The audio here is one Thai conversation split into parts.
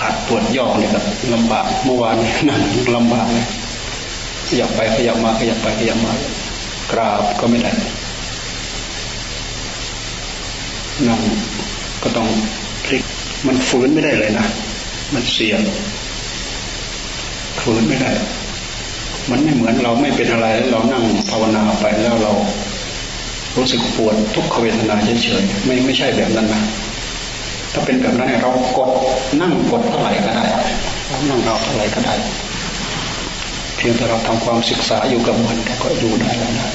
ขัดปวดย่อเนี่ยก็ลำบากเมื่อวานนั่งลำบากเลยขยับไปขยับมาขยับไปขยับมากราบก็ไม่ได้นั่งก็ต้องพลิกมันฝืนไม่ได้เลยนะมันเสียฝืนไม่ได้ มันไม่เหมือนเราไม่เป็นอะไรเรานั่งภาวนาไปแล้วเรา รู้สึกปวดทุกขเวทนาเฉยๆไม่ไม่ใช่แบบนั้นนะ ถ้าเป็นแบบนั้นเรากดนั่งกดเท่าไหร่ก็ได้นั่งเราเท่าไหร่ก็ได้เพียงแต่เราทำความศึกษาอยู่กับมันก็อยู่ได้แล้วได้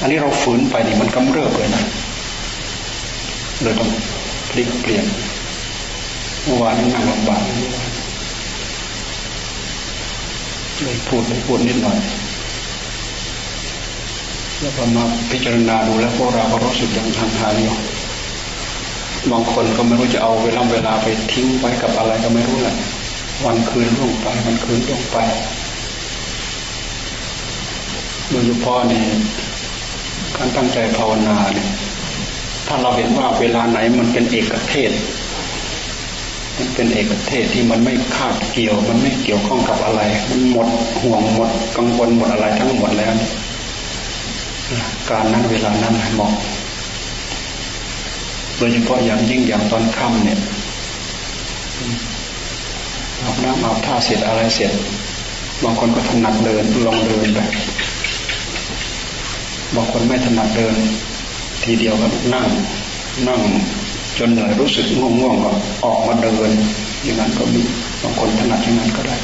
อันนี้เราฝืนไปนี่มันกำเริบเลยนะเลยต้องพลิกเปลี่ยนเมื่อวานนั่งลำบากเลยพูดเลยพูดนิดหน่อยแล้วพอมาพิจารณาดูแล้วพวกเราก็รู้สึกยังทางทางอยู่ บางคนก็ไม่รู้จะเอาเวลาเวลาไปทิ้งไว้กับอะไรก็ไม่รู้แหละวันคืนล่วงไปวันคืนล่วงไปโดยเฉพาะนี่การตั้งใจภาวนาเนี่ยถ้าเราเห็นว่าเวลาไหนมันเป็นเอกเทศ มันเป็นเอกเทศที่มันไม่คาดเกี่ยว มันไม่เกี่ยวข้องกับอะไร มันหมดห่วงหมดกังวลหมดอะไรทั้งหมดแล้ว การนั้นเวลานั้นเหมาะ โดยเฉพาะอย่างยิ่งอย่างตอนค่ำเนี่ยอาบน้ำอาบท่าเสร็จอะไรเสร็จ บางคนก็ถนัดเดินลองเดินไปบางคนไม่ถนัดเดิน ทีเดียวก็นั่ง นั่งจนเหนื่อยรู้สึกง่วงง่วงก็ออกมาเดิน อย่างนั้นก็มีบางคนถนัดอย่างนั้นก็ได้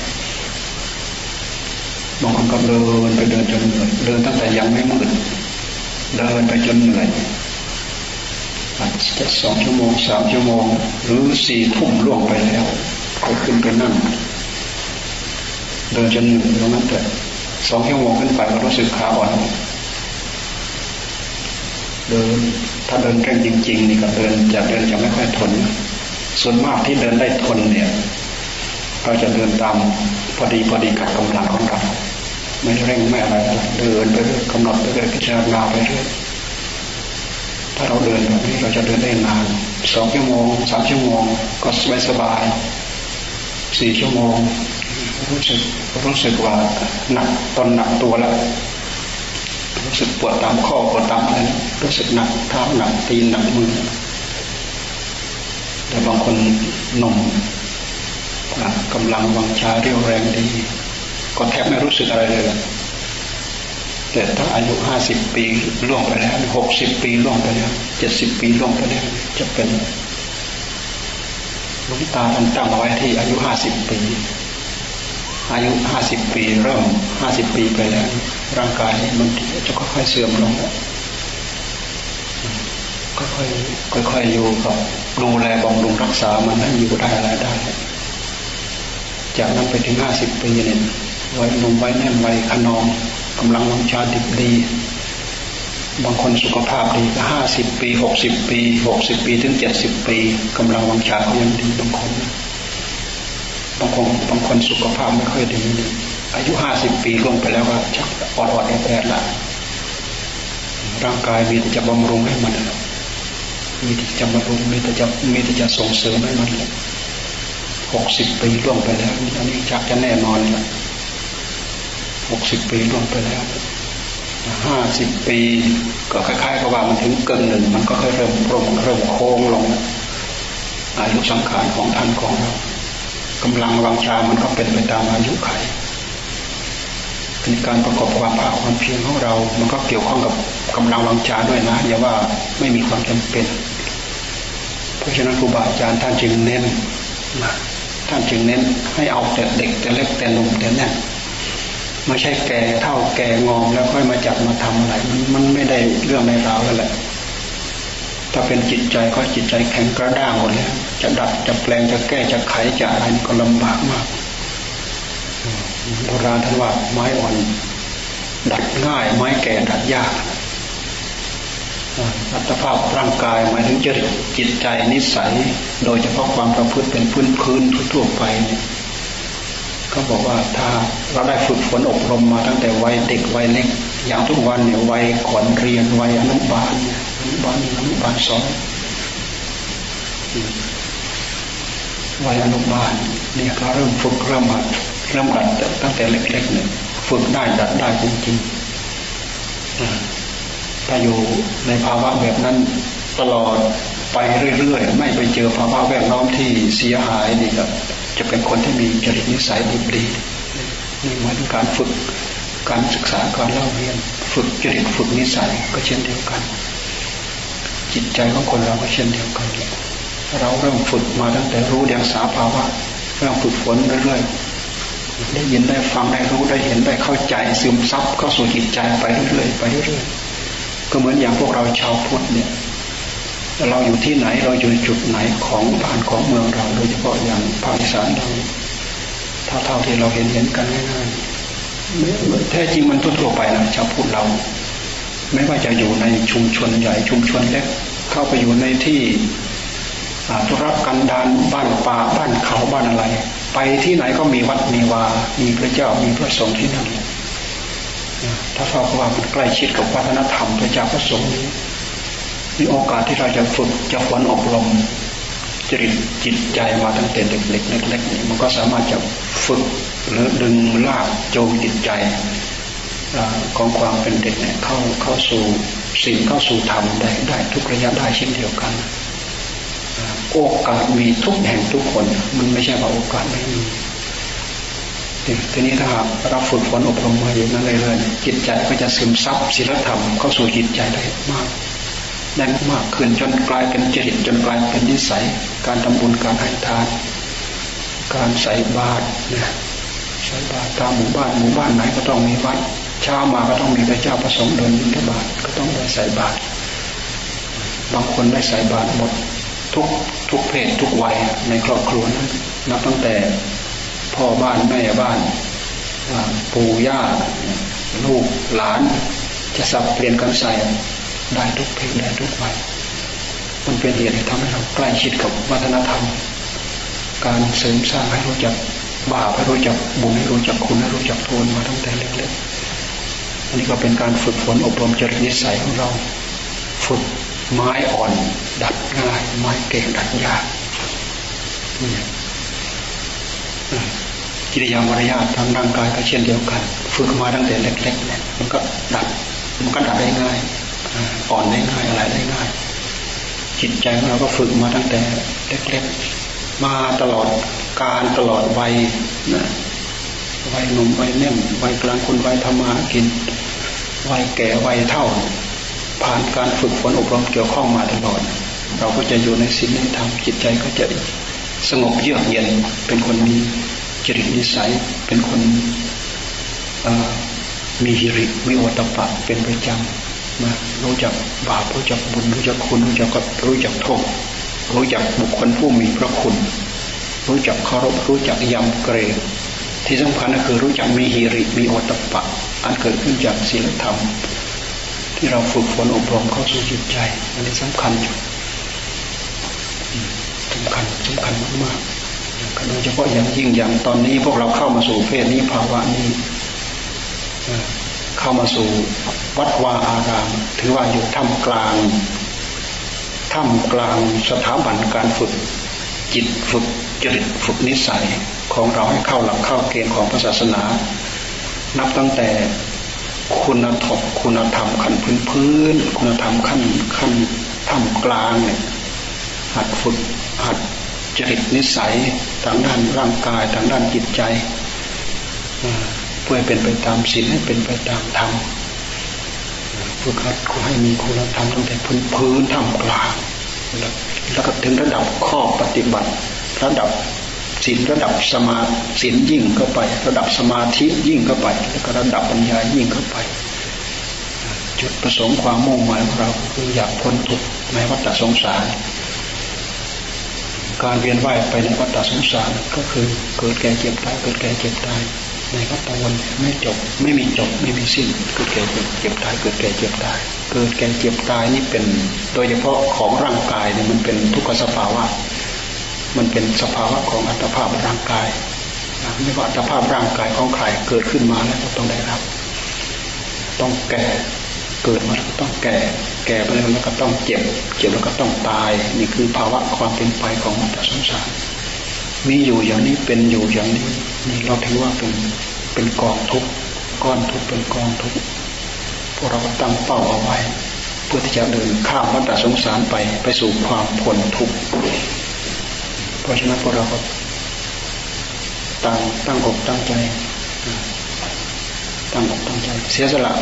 บางคนก็เดินไปเดินจนเหนื่อยเดินตั้งแต่ยังไม่มืดเดินไปจนเหนื่อย อาจจะสองชั่วโมงสามชั่วโมง หรือสี่ทุ่มล่วงไปแล้วก็ขึ้นไปนั่งเดินจนเหนื่อยตรงนั้นแต่สองชั่วโมงขึ้นไปก็รู้สึกขาอ่อนเดินถ้าเดินแรงจริง ๆ นี่ก็เดินจะเดินจะไม่ค่อยทน ส่วนมากที่เดินได้ทนเนี่ยเราจะเดินตามพอดีพอดีกับกำลังของเราไม่เร่งไม่อะไรเดินไปเรื่อยกำหนดไปเรื่อยพิจารณาไปเรื่อยาเราเดินแบบนี้เราจะเดินได้นานสองชั่วโมงสามชั่วโมงก็สบายสบายสี่ชั่วโมง รู้สึกรู้สึกว่าหนักตอนหนักตัวแล้วรู้สึกปวดตามข้อปวดตามอะไรรู้สึกหนักเท้าหนักตีนหนักมือแต่บางคนหนุ่มกำลังวังชาเรียวแรงดี ก็แทบไม่รู้สึกอะไรเลย แต่ถ้าอายุห้าสิบปีล่วงไปแล้วหกสิบปีล่วงไปแล้วเจ็ดสิบปีล่วงไปแล้วจะเป็นลุงตาท่านตั้งเอาไว้ที่อายุห้าสิบปี อายุห้าสิบปีเริ่มห้าสิบปีไปแล้ว ร่างกายมันจะค่อยๆเสื่อมลงค่อยๆค่อยๆอยู่กับดูแลบำรุงรักษามันให้อยู่ได้อะไรได้ จากนั้นไปถึงห้าสิบปีเนี่ยไว้นมไว้แน่นไว้ขนอง กำลังวังชาดิบดี บางคนสุขภาพดีก็ห้าสิบปีหกสิบปีหกสิบปีถึงเจ็ดสิบปีกำลังวังชาก็ยังดีบางคนบางคนบางคนสุขภาพไม่ค่อยดีอายุห้าสิบปีล่วงไปแล้วก็ชักอ่อนอ่อนแอแอละร่างกายมีแต่จะบำรุงให้มันมีแต่จะบำรุงมีแต่จะมีแต่จะส่งเสริมให้มันหกสิบปีล่วงไปแล้วอันนี้ชักจะแน่นอนแล้ว หกสิบปีล่วงไปแล้วห้าสิบปี ก็คล้ายๆกับว่ามันถึงเกินหนึ่ง มันก็ค่อยเริ่มโปร่งเริ่มโค้งลง อายุสังขารของท่านของเรากำลังวังชามันก็เป็นไปตามอายุไขเป็นการประกอบความภาคความเพียรของเรา มันก็เกี่ยวข้องกับกำลังวังชาด้วยนะอย่าว่าไม่มีความจำเป็น เพราะฉะนั้นครูบาอาจารย์ท่านจึงเน้นท่านจึงเน้นให้เอาแต่เด็กแต่เล็กแต่หนุ่มแต่แน่น ไม่ใช่แก่เท่าแก่งอมแล้วค่อยมาจับมาทำอะไรมันไม่ได้เรื่องในราวแล้วแหละถ้าเป็นจิตใจก็จิตใจแข็งกระด้างหมดแล้วจะดัดจะแปลงจะแก้จะไขจะอะไรก็ลำบากมากโบราณท่านว่าไม้อ่อน ดัดง่าย ไม้แก่ดัดยากอัตภาพร่างกายหมายถึงจริตจิตใจนิสัย โดยเฉพาะความประพฤติเป็นพื้นพื้นทั่วไปเนี่ย เขาบอกว่าถ้าเราได้ฝึกฝนอบรมมาตั้งแต่วัยเด็กวัยเล็ก อย่างทุกวันเนี่ยวัยขอนเรียนวัยอนุบาลอนุบาลอนุบาลสองวัยอนุบาลเนี่ยเขาเริ่มฝึกเริ่มหัดเริ่มดัดตั้งแต่เล็กๆเนี่ยฝึกได้ดัดได้จริงๆถ้าอยู่ในภาวะแบบนั้นตลอดไปเรื่อยๆ ไม่ไปเจอภาวะแวดล้อมที่เสียหายนี่ก็ จะเป็นคนที่มีจริตนิสัยดีดีนี่เหมือนการฝึกการศึกษาการเล่าเรียน ฝึกจริตฝึกนิสัยก็เช่นเดียวกัน จิตใจของคนเราก็เช่นเดียวกัน เราเริ่มฝึกมาตั้งแต่รู้เดียงสาภาวะเริ่มฝึกฝนเรื่อยๆได้ยินได้ฟังได้รู้ได้เห็นได้เข้าใจซึมซับเข้าสู่จิตใจไปเรื่อยๆไปเรื่อยๆก็เหมือนอย่างพวกเราชาวพุทธเนี่ย เราอยู่ที่ไหนเราอยู่จุดไหนของบ้านของเมืองเรา โดยเฉพาะอย่างภาคอีสานเราเท่าเท่าที่เราเห็นเห็นกันง่ายๆแท้จริงมันทั่วไปนะชาวพุทธเรา ไม่ว่าจะอยู่ในชุมชนใหญ่ชุมชนเล็กเข้าไปอยู่ในที่ธุรกันดารบ้านป่าบ้านเขาบ้านอะไร ไปที่ไหนก็มีวัดมีวา มีพระเจ้ามีพระสงฆ์ที่นั่นถ้าเราว่ามันใกล้ชิดกับวัฒนธรรมพระเจ้าพระสงฆ์นี้ มีโอกาสที่เราจะฝึกจะฝนอบรมจริตจิตใจมาตั้งแต่เด็กๆเล็กๆนี่มันก็สามารถจะฝึกหรือดึงลากโจมจิตใจของความเป็นเด็กเนี่ยเข้าเข้าสู่สิ่งเข้าสู่ธรรมได้ได้ทุกระยะได้เช่นเดียวกัน โอกาสมีทุกแห่งทุกคน มันไม่ใช่ว่าโอกาสไม่มีทีนี้ถ้าเราฝึกฝนอบรมมาอย่างนั้นเรื่อยๆจิตใจก็จะซึมซับศีลธรรมเข้าสู่จิตใจได้มาก ได้มากขึ้นจนกลายเป็นจริตจนกลายเป็นนิสัย การทำบุญการให้ทาน การใส่บาตรนะใส่บาตรตามหมู่บ้านหมู่บ้านไหนก็ต้องมีวัดเช้ามาก็ต้องมีพระเจ้าประสงค์เดินบิณฑบาตก็ต้องได้ใส่บาตรบางคนได้ใส่บาตรหมดทุกทุกเพศทุกวัยในครอบครัวนั้นนับตั้งแต่พ่อบ้านแม่บ้านปู่ย่าลูกหลานจะสับเปลี่ยนกันใส่ ได้ทุกเพศได้ทุกวัยมันเป็นเหตุที่ทำให้เราใกล้ชิดกับวัฒนธรรม การเสริมสร้างให้รู้จักบาปให้รู้จักบุญให้รู้จักคุณให้รู้จักโทนมาตั้งแต่เล็กๆอันนี้ก็เป็นการฝึกฝนอบรมจริตนิสัยของเรา ฝึกไม้อ่อน ดัดง่าย ไม้เก่งดัดยากกิริยามารยาททางร่างกายก็เช่นเดียวกัน ฝึกมาตั้งแต่เล็กๆเนี่ยมันก็ดัดมันก็ดัดได้ง่าย อ่อนได้ง่ายอะไรได้ง่าย จิตใจของเราก็ฝึกมาตั้งแต่เล็กๆมาตลอดการตลอดวัยนะวัยหนุ่มวัยเน่มวัยกลางคนวัยทำมากินวัยแก่วัยเท่า ผ่านการฝึกฝนอบรมเกี่ยวข้องมาตลอด เราก็จะอยู่ในศีลในธรรมจิตใจก็จะสงบเยือกเย็นเป็นคนมีจริตนิสัยเป็นคนมีหิริมีโอตปะเป็นประจำ นะรู้จักบาปรู้จักบุญรู้จักคุณรู้จักกรู้จักโทษรู้จักบุคคลผู้มีพระคุณ รู้จักเคารพรู้จักยำเกรงที่สำคัญก็คือรู้จักมีหิริมีโอตปะ อันเกิดขึ้นจากศีลธรรม ที่เราฝึกฝนอบรมเข้าสู่จิตใจอันนี้สำคัญอยู่สำคัญสำคัญมากๆโดยเฉพาะอย่างยิ่งอย่างตอนนี้พวกเราเข้ามาสู่เพศนี้ภาวะนี้ เข้ามาสู่วัดวาอาราม ถือว่าอยู่ท่ามกลางท่ามกลางสถาบันการฝึกจิตฝึกจริตฝึกนิสัยของเราให้เข้าหลักเข้าเกณฑ์ของศาสนา นับตั้งแต่คุณธรรมคุณธรรมขั้นพื้นพื้น คุณธรรมขั้นขั้นท่ามกลางเนี่ยหัดฝึกหัดจริตนิสัยทางด้านร่างกายทางด้านจิตใจ เพื่อให้เป็นไปตามศีลให้เป็นไปตามธรรมฝึกหัดให้มีคุณธรรมตั้งแต่พื้นพื้นท่ามกลางแล้วก็ถึงระดับข้อปฏิบัติ ระดับศีลระดับสมาศีลยิ่งเข้าไป ระดับสมาธิยิ่งเข้าไป แล้วก็ระดับปัญญายิ่งเข้าไป จุดประสงค์ความมุ่งหมายของเราคืออยากพ้นทุกข์ในวัฏสงสาร การเวียนว่ายไปในวัฏสงสารก็คือเกิดแก่เจ็บตายเกิดแก่เจ็บตาย ในวัฏวนไม่จบ ไม่มีจบ ไม่มีสิ้นเกิดแก่เจ็บตายเกิดแก่เจ็บตาย เกิดแก่เจ็บตายนี่เป็น โดยเฉพาะของร่างกายเนี่ยมันเป็นทุกขสภาวะ มันเป็นสภาวะของอัตภาพร่างกายไม่ว่าอัตภาพร่างกายของใครเกิดขึ้นมาแล้วต้องได้รับ ต้องแก่เกิดมาแล้วก็ต้องแก่ แก่ไปแล้วก็ต้องเจ็บ เจ็บแล้วก็ต้องตาย นี่คือภาวะความเป็นไปของมัตสงสารมีอยู่อย่างนี้เป็นอยู่อย่างนี้ นี่เราถือว่าเป็นเป็นกองทุกก้อนทุกเป็นกองทุกพวกเราตั้งเป้าเอาไว้ เพื่อที่จะเดินข้ามวัฏสงสารไปไปสู่ความพ้นทุกข์เพราะฉะนั้นพวกเราก็ตั้งตั้งอกตั้งใจตั้งอกตั้งใจ เสียสละ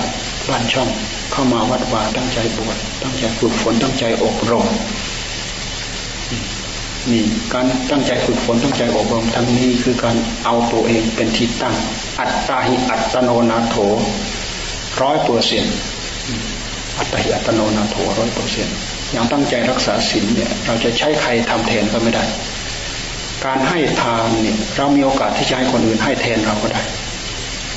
บ้านช่องเข้ามาวัดวาตั้งใจบวชตั้งใจฝึกฝนตั้งใจอบรม นี่การตั้งใจฝึกฝนตั้งใจอบรมทั้งนี้คือการเอาตัวเองเป็นที่ตั้ง อัตตาหิอัตโนนาโถร้อยเปอร์เซ็นต์อัตตาหิอัตโนนาโถร้อยเปอร์เซ็นต์อย่างตั้งใจรักษาศีลเนี่ยเราจะใช้ใครทำแทนก็ไม่ได้ การให้ทานเนี่ยเรามีโอกาสที่จะให้คนอื่นให้แทนเราก็ได้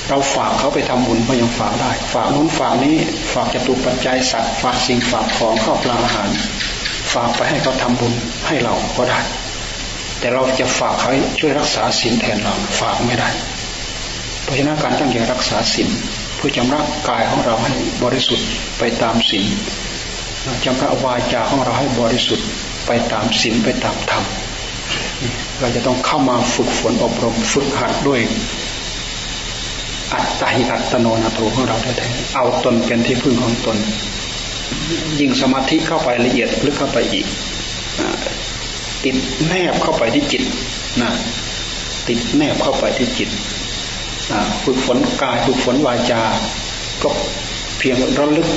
เราฝากเขาไปทำบุญก็ยังฝากได้ ฝากนู้นฝากนี้ฝากจตุปัจจัยสัตว์ฝากสิ่งฝากของข้าวปลาอาหาร ฝากไปให้เขาทำบุญให้เราก็ได้ แต่เราจะฝากเขาช่วยรักษาศีลแทนเราฝากไม่ได้ เพราะฉะนั้นการตั้งใจรักษาศีลเพื่อจำรักายของเราให้บริสุทธิ์ไปตามศีลจำระวาจาของเราให้บริสุทธิ์ไปตามศีลไปตามธรรมเราจะต้องเข้ามาฝึกฝนอบรมฝึกหัดด้วย อัตตาหิอัตโนนาโถของเราแท้ๆเอาตนเป็นที่พึ่งของตน ยิ่งสมาธิเข้าไปละเอียดลึกเข้าไปอีกติดแนบเข้าไปที่จิตนะติดแนบเข้าไปที่จิตฝึกฝนกายฝึกฝนวาจา ก็เพียงระลึก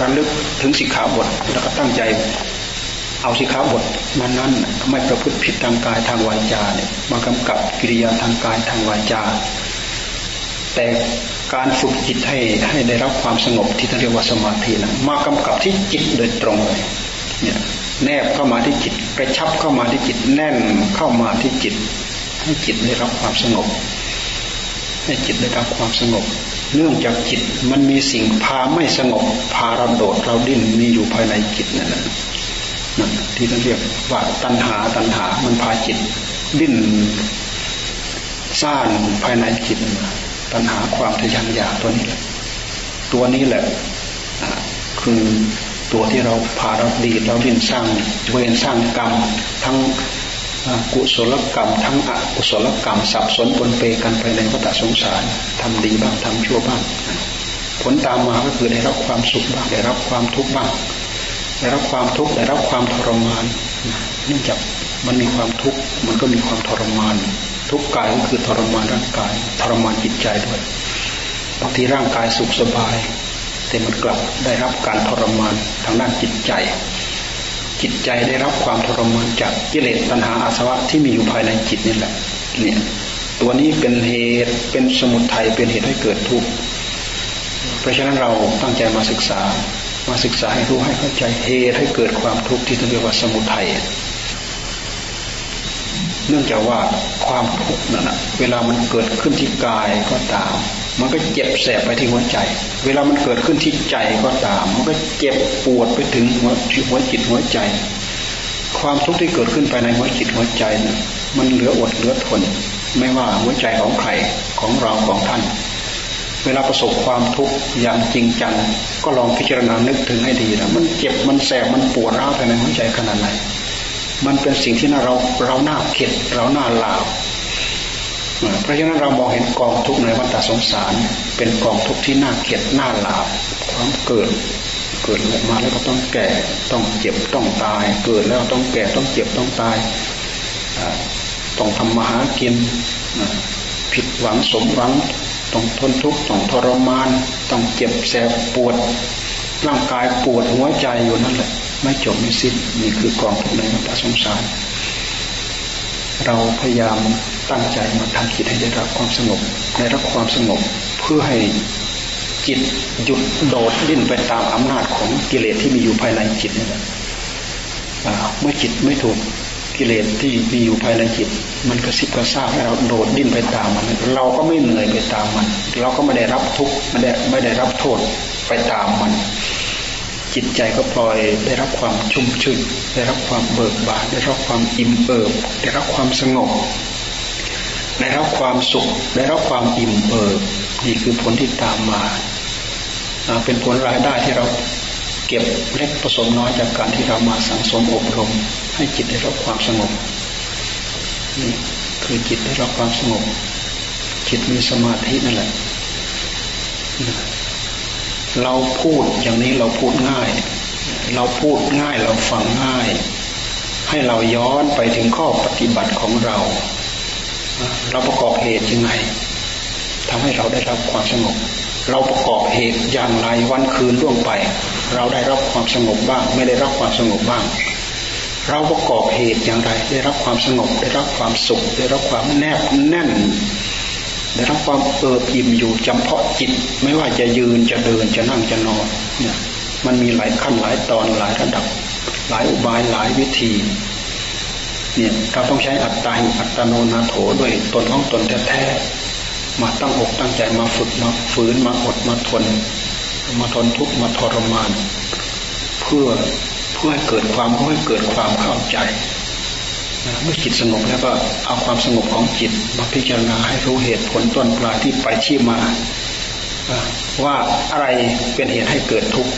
ระลึกถึงสิกขาบทแล้วก็ตั้งใจ เอาสิกขาบทนั้นนั้นไม่ประพฤติผิดทางกายทางวาจาเนี่ยมากำกับกิริยาทางกายทางวาจา แต่การฝึกจิตให้ให้ได้รับความสงบที่เรียกว่าสมาธินะมากำกับที่จิตโดยตรงเลยเนี่ยแนบเข้ามาที่จิตกระชับเข้ามาที่จิตแน่นเข้ามาที่จิต ให้จิตได้รับความสงบ ให้จิตได้รับความสงบ เนื่องจากจิตมันมีสิ่งพาไม่สงบ พาเราโดดเราดิ้นมีอยู่ภายในจิตนั่นแหละนั่นที่เราเรียกว่าตัณหาตัณหามันพาจิตดิ้นซ่านภายในจิต ตัณหาความทะยานอยากตัวนี้ ตัวนี้แหละคือตัวที่เราพาเราดีเราดิ้นสร้างเวรสร้างกรรม ทั้งกุศลกรรม ทั้งอกุศลกรรม สับสนปนเปกันไปในวัฏสงสารทำดีบ้างทำชั่วบ้าง ผลตามมาก็คือได้รับความสุขบ้างได้รับความทุกข์บ้างได้รับความทุกข์ได้รับความทรมานเนื่องจากมันมีความทุกข์มันก็มีความทรมาน ทุกกายก็คือทรมานร่างกายทรมานจิตใจด้วยบางทีร่างกายสุขสบาย แต่มันกลับได้รับการทรมานทางด้านจิตใจ จิตใจได้รับความทรมานจากกิเลสตัณหาอาสวะที่มีอยู่ภายในจิตนี่แหละเนี่ยตัวนี้เป็นเหตุเป็นสมุทัยเป็นเหตุให้เกิดทุกข์เพราะฉะนั้นเราตั้งใจมาศึกษามาศึกษาให้รู้ให้เข้าใจเหตุให้เกิดความทุกข์ที่เรียกว่าสมุทัย เนื่องจากว่าความทุกข์นั่นแหะเวลามันเกิดขึ้นที่กายก็ตาม มันก็เจ็บแสบไปที่หัวใจ เวลามันเกิดขึ้นที่ใจก็ตาม มันก็เจ็บปวดไปถึงหัวหัวจิตหัวใจ ความทุกข์ที่เกิดขึ้นภายในหัวจิตหัวใจนะมันเหลืออดเหลือทน ไม่ว่าหัวใจของใครของเราของท่าน เวลาประสบความทุกข์อย่างจริงจังก็ลองพิจารณานึกถึงให้ดีนะมันเจ็บมันแสบมันปวดร้าวภายในหัวใจขนาดไหน มันเป็นสิ่งที่น่าเราเราหน้าเข็ดเราหน้าลาวเพราะฉะนั้นเรามองเห็นกองทุกข์ในวัฏสงสาร เป็นกองทุกข์ที่น่าเข็ดหน้าลาวความเกิด เกิดมาแล้วก็ต้องแก่ต้องเจ็บต้องตาย เกิดแล้วต้องแก่ต้องเจ็บต้องตายต้องทำมาหากินผิดหวังสมหวังต้องทนทุกข์ต้องทรมาน ต้องเจ็บแสบปวด ร่างกายปวดหัวใจอยู่นั่นแหละ ไม่จบไม่สิ้นนี่คือกองทุกข์ในวัฏสงสาร เราพยายามตั้งใจมาทำจิตให้ได้รับความสงบได้รับความสงบเพื่อให้จิตหยุดโดดดิ้นไปตามอำนาจของกิเลสที่มีอยู่ภายในจิตนี่แหละเมื่อจิตไม่ถูกกิเลสที่มีอยู่ภายในจิต มันกระซิบกระซาบให้เราโดดดิ้นไปตามมัน เราก็ไม่เหนื่อยไปตามมัน เราก็ไม่ได้รับทุกข์ไม่ได้ไม่ได้รับโทษไปตามมัน จิตใจก็ปล่อยได้รับความชุ่มชื่นได้รับความเบิกบานได้รับความอิ่มเอิบได้รับความสงบได้รับความสุขได้รับความอิ่มเอิบนี่คือผลที่ตามมาเป็นผลรายได้ที่เราเก็บเล็กผสมน้อยจากการที่เรามาสังสมอบรม ให้จิตได้รับความสงบนี่คือจิตได้รับความสงบ จิตมีสมาธินั่นแหละ เราพูดอย่างนี้เราพูดง่าย เราพูดง่ายเราฟังง่าย ให้เราย้อนไปถึงข้อปฏิบัติของเรา เราประกอบเหตุยังไงทำให้เราได้รับความสงบ เราประกอบเหตุอย่างไรวันคืนล่วงไป เราได้รับความสงบบ้าง ไม่ได้รับความสงบบ้าง เราประกอบเหตุอย่างไร ได้รับความสงบ ได้รับความสุข ได้รับความแนบแน่น ได้รับความเอิบอิ่มอยู่จำเพาะจิต ไม่ว่าจะยืนจะเดินจะนั่งจะนอนเนี่ยมันมีหลายขั้นหลายตอนหลายระดับ หลายอุบายหลายวิธีเนี่ยเราต้องใช้อัตตาอัตโนนาโถด้วยตนของตนแท้ๆมาตั้งอกตั้งใจมาฝึกมาฝืนมาอดมาทน มาทนทุกข์มาทรมาน เพื่อเพื่อให้เกิดความเพื่อให้เกิดความเข้าใจ เมื่อจิตสงบแล้วก็เอาความสงบของจิตมาพิจารณาให้รู้เหตุผลต้นปลายที่ไปชี้มา ว่าอะไรเป็นเหตุให้เกิดทุกข์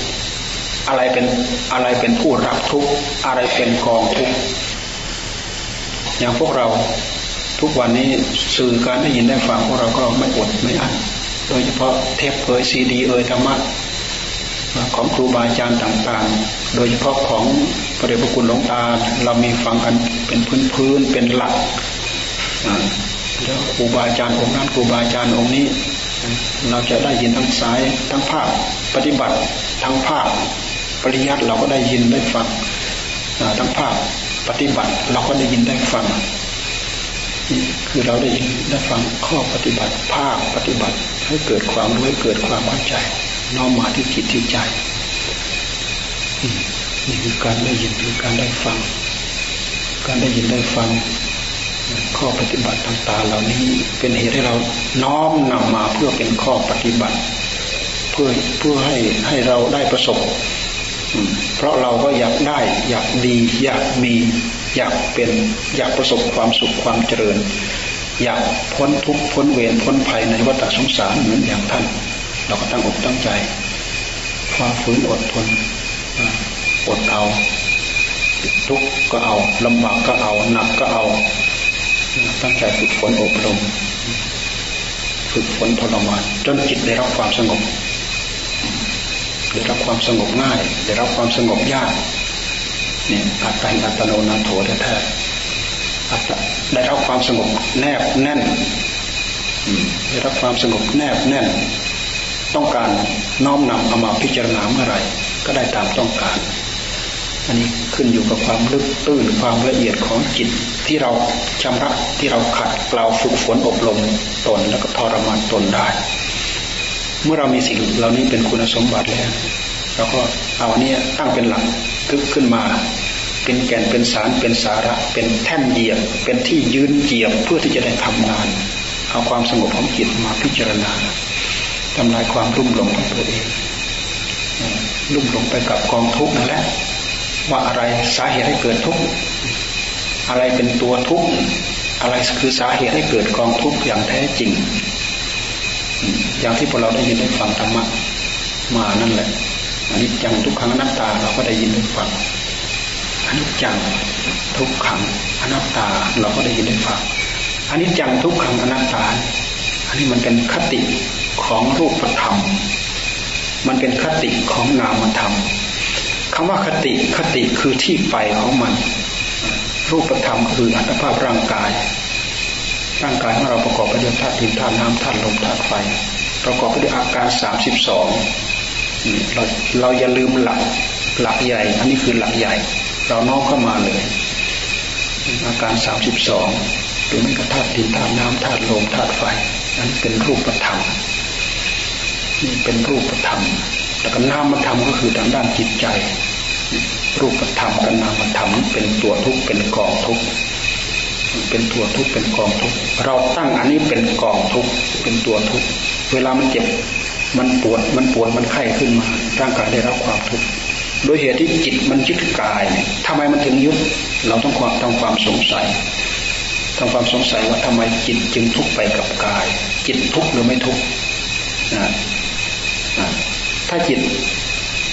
อะไรเป็นอะไรเป็นผู้รับทุกข์อะไรเป็นกองทุกข์อย่างพวกเราทุกวันนี้สื่อการได้ยินได้ฟังพวกเราก็ไม่อดไม่อั้นโดยเฉพาะเทปเผยซีดีเอยธรรมะของครูบาอาจารย์ต่างๆ โดยเฉพาะของพระเดชพระคุณหลวงตาเรามีฟังกัน เป็นพื้นๆเป็นหลักแล้วครูบาอาจารย์องค์นั้นครูบาอาจารย์องค์นี้ เราจะได้ยินทั้งสายทั้งภาคปฏิบัติทั้งภาคปริยัติเราก็ได้ยินได้ฟังทั้งภาคปฏิบัติเราก็ได้ยินได้ฟังคือเราได้ยินได้ฟังข้อปฏิบัติภาคปฏิบัติให้เกิดความรู้ให้เกิดความเข้าใจน้อมมาที่จิตที่ใจนี่คือการได้ยินคือการได้ฟัง การได้ยินได้ฟัง ข้อปฏิบัติต่างๆเหล่านี้เป็นเหตุให้เราน้อมนำมาเพื่อเป็นข้อปฏิบัติ เพื่อเพื่อให้ให้เราได้ประสบ เพราะเราก็อยากได้อยากดีอยากมีอยากเป็นอยากประสบความสุขความเจริญ อยากพ้นทุกข์พ้นเวรพ้นภัยในวัฏสงสารเหมือนอย่างท่าน เราก็ตั้งอกตั้งใจความฝืนอดทนอดเอา ทุกข์ก็เอาลำบากก็เอาหนักก็เอา ตั้งใจฝึกฝนอบรม ฝึกฝนทรมานจนจิตได้รับความสงบได้รับความสงบง่าย ได้รับความสงบยากเนี่ยอัตตาอัตโนนาโถแท้ๆอัตได้รับความสงบแนบแน่นได้รับความสงบแนบแน่น ต้องการน้อมนำเอามาพิจารณาเมื่อไหร่ ก็ได้ตามต้องการ อันนี้ขึ้นอยู่กับความลึกตื้นความละเอียดของจิตที่เราชำระที่เราขัดเกลาฝึกฝนอบรมตนแล้วก็ทรมานตนได้ เมื่อเรามีสิ่งเหล่านี้เป็นคุณสมบัติแล้วเราก็เอาอันนี้ตั้งเป็นหลักทึกขึ้นมา เป็นแก่นเป็นสารเป็นสาระ เป็นแท่นเหยียบ เป็นที่ยืนเหยียบเพื่อที่จะได้ทำงาน เอาความสงบของจิตมาพิจารณาทำลายความรุ่มหลงของตัวเองรุ่มหลงไปกับกองทุกข์นั่นแหละ ว่าอะไรสาเหตุให้เกิดทุกข์อะไรเป็นตัวทุกข์อะไรคือสาเหตุให้เกิดกองทุกข์อย่างแท้จริง อย่างที่พวกเราได้ยินได้ฟังธรรมะมานั่นแหละอันนี้จังทุกขังอนัตตาเราก็ได้ยินได้ฟังอันนี้จังทุกขังอนัตตาเราก็ได้ยินได้ฟังอันนี้จังทุกขังอนัตตา อันนี้มันเป็นคติของรูปธรรม มันเป็นคติของนามธรรม คำว่าคติคติคือที่ไปของมัน รูปธรรมคืออัตภาพร่างกาย ร่างกายของเราประกอบไปด้วยธาตุดินธาตุน้ำธาตุลมธาตุไฟ ประกอบไปด้วยอาการสามสิบสองเราเราอย่าลืมหลักหลักใหญ่ อันนี้คือหลักใหญ่ เราน้อมเข้ามาเลย อาการสามสิบสองหรือไม่ก็ธาตุดินธาตุน้ำธาตุลมธาตุไฟนั้นเป็นรูปธรรมนี่เป็นรูปธรรมแล้วก็นามธรรมก็คือทางด้านจิตใจ รูปธรรมกับนามธรรมเป็นตัวทุกข์เป็นกองทุกข์เป็นตัวทุกข์เป็นกองทุกข์เราตั้งอันนี้เป็นกองทุกข์เป็นตัวทุกข์เวลามันเจ็บมันปวดมันปวดมันไข้ขึ้นมา ร่างกายได้รับความทุกข์โดยเหตุที่จิตมันยึดกายเนี่ยทำไมมันถึงยึดเราต้องความต้องความสงสัยทำความสงสัยว่าทำไมจิตจึงทุกข์ไปกับกาย จิตทุกข์หรือไม่ทุกข์นะถ้าจิต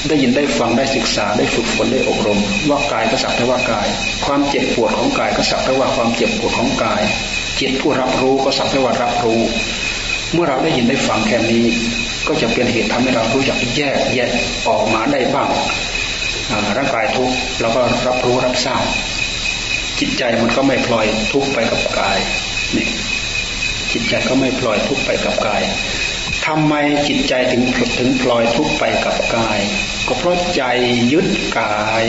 ได้ยินได้ฟังได้ศึกษาได้ฝึกฝนได้อบรม ว่ากายก็สักแต่ว่ากาย ความเจ็บปวดของกายก็สักแต่ว่าความเจ็บปวดของกายจิตผู้รับรู้ก็สักแต่ว่ารับรู้ เมื่อเราได้ยินได้ฟังแค่นี้ ก็จะเป็นเหตุทำให้เรารู้จักแยกแยกออกมาได้บ้างร่างกายทุกข์เราก็รับรู้รับทราบจิตใจมันก็ไม่พลอยทุกข์ไปกับกายนี่จิตใจก็ไม่พลอยทุกไปกับกาย ทำไมจิตใจถึงถึงพลอยทุกข์ไปกับกาย ก็เพราะใจยึดกาย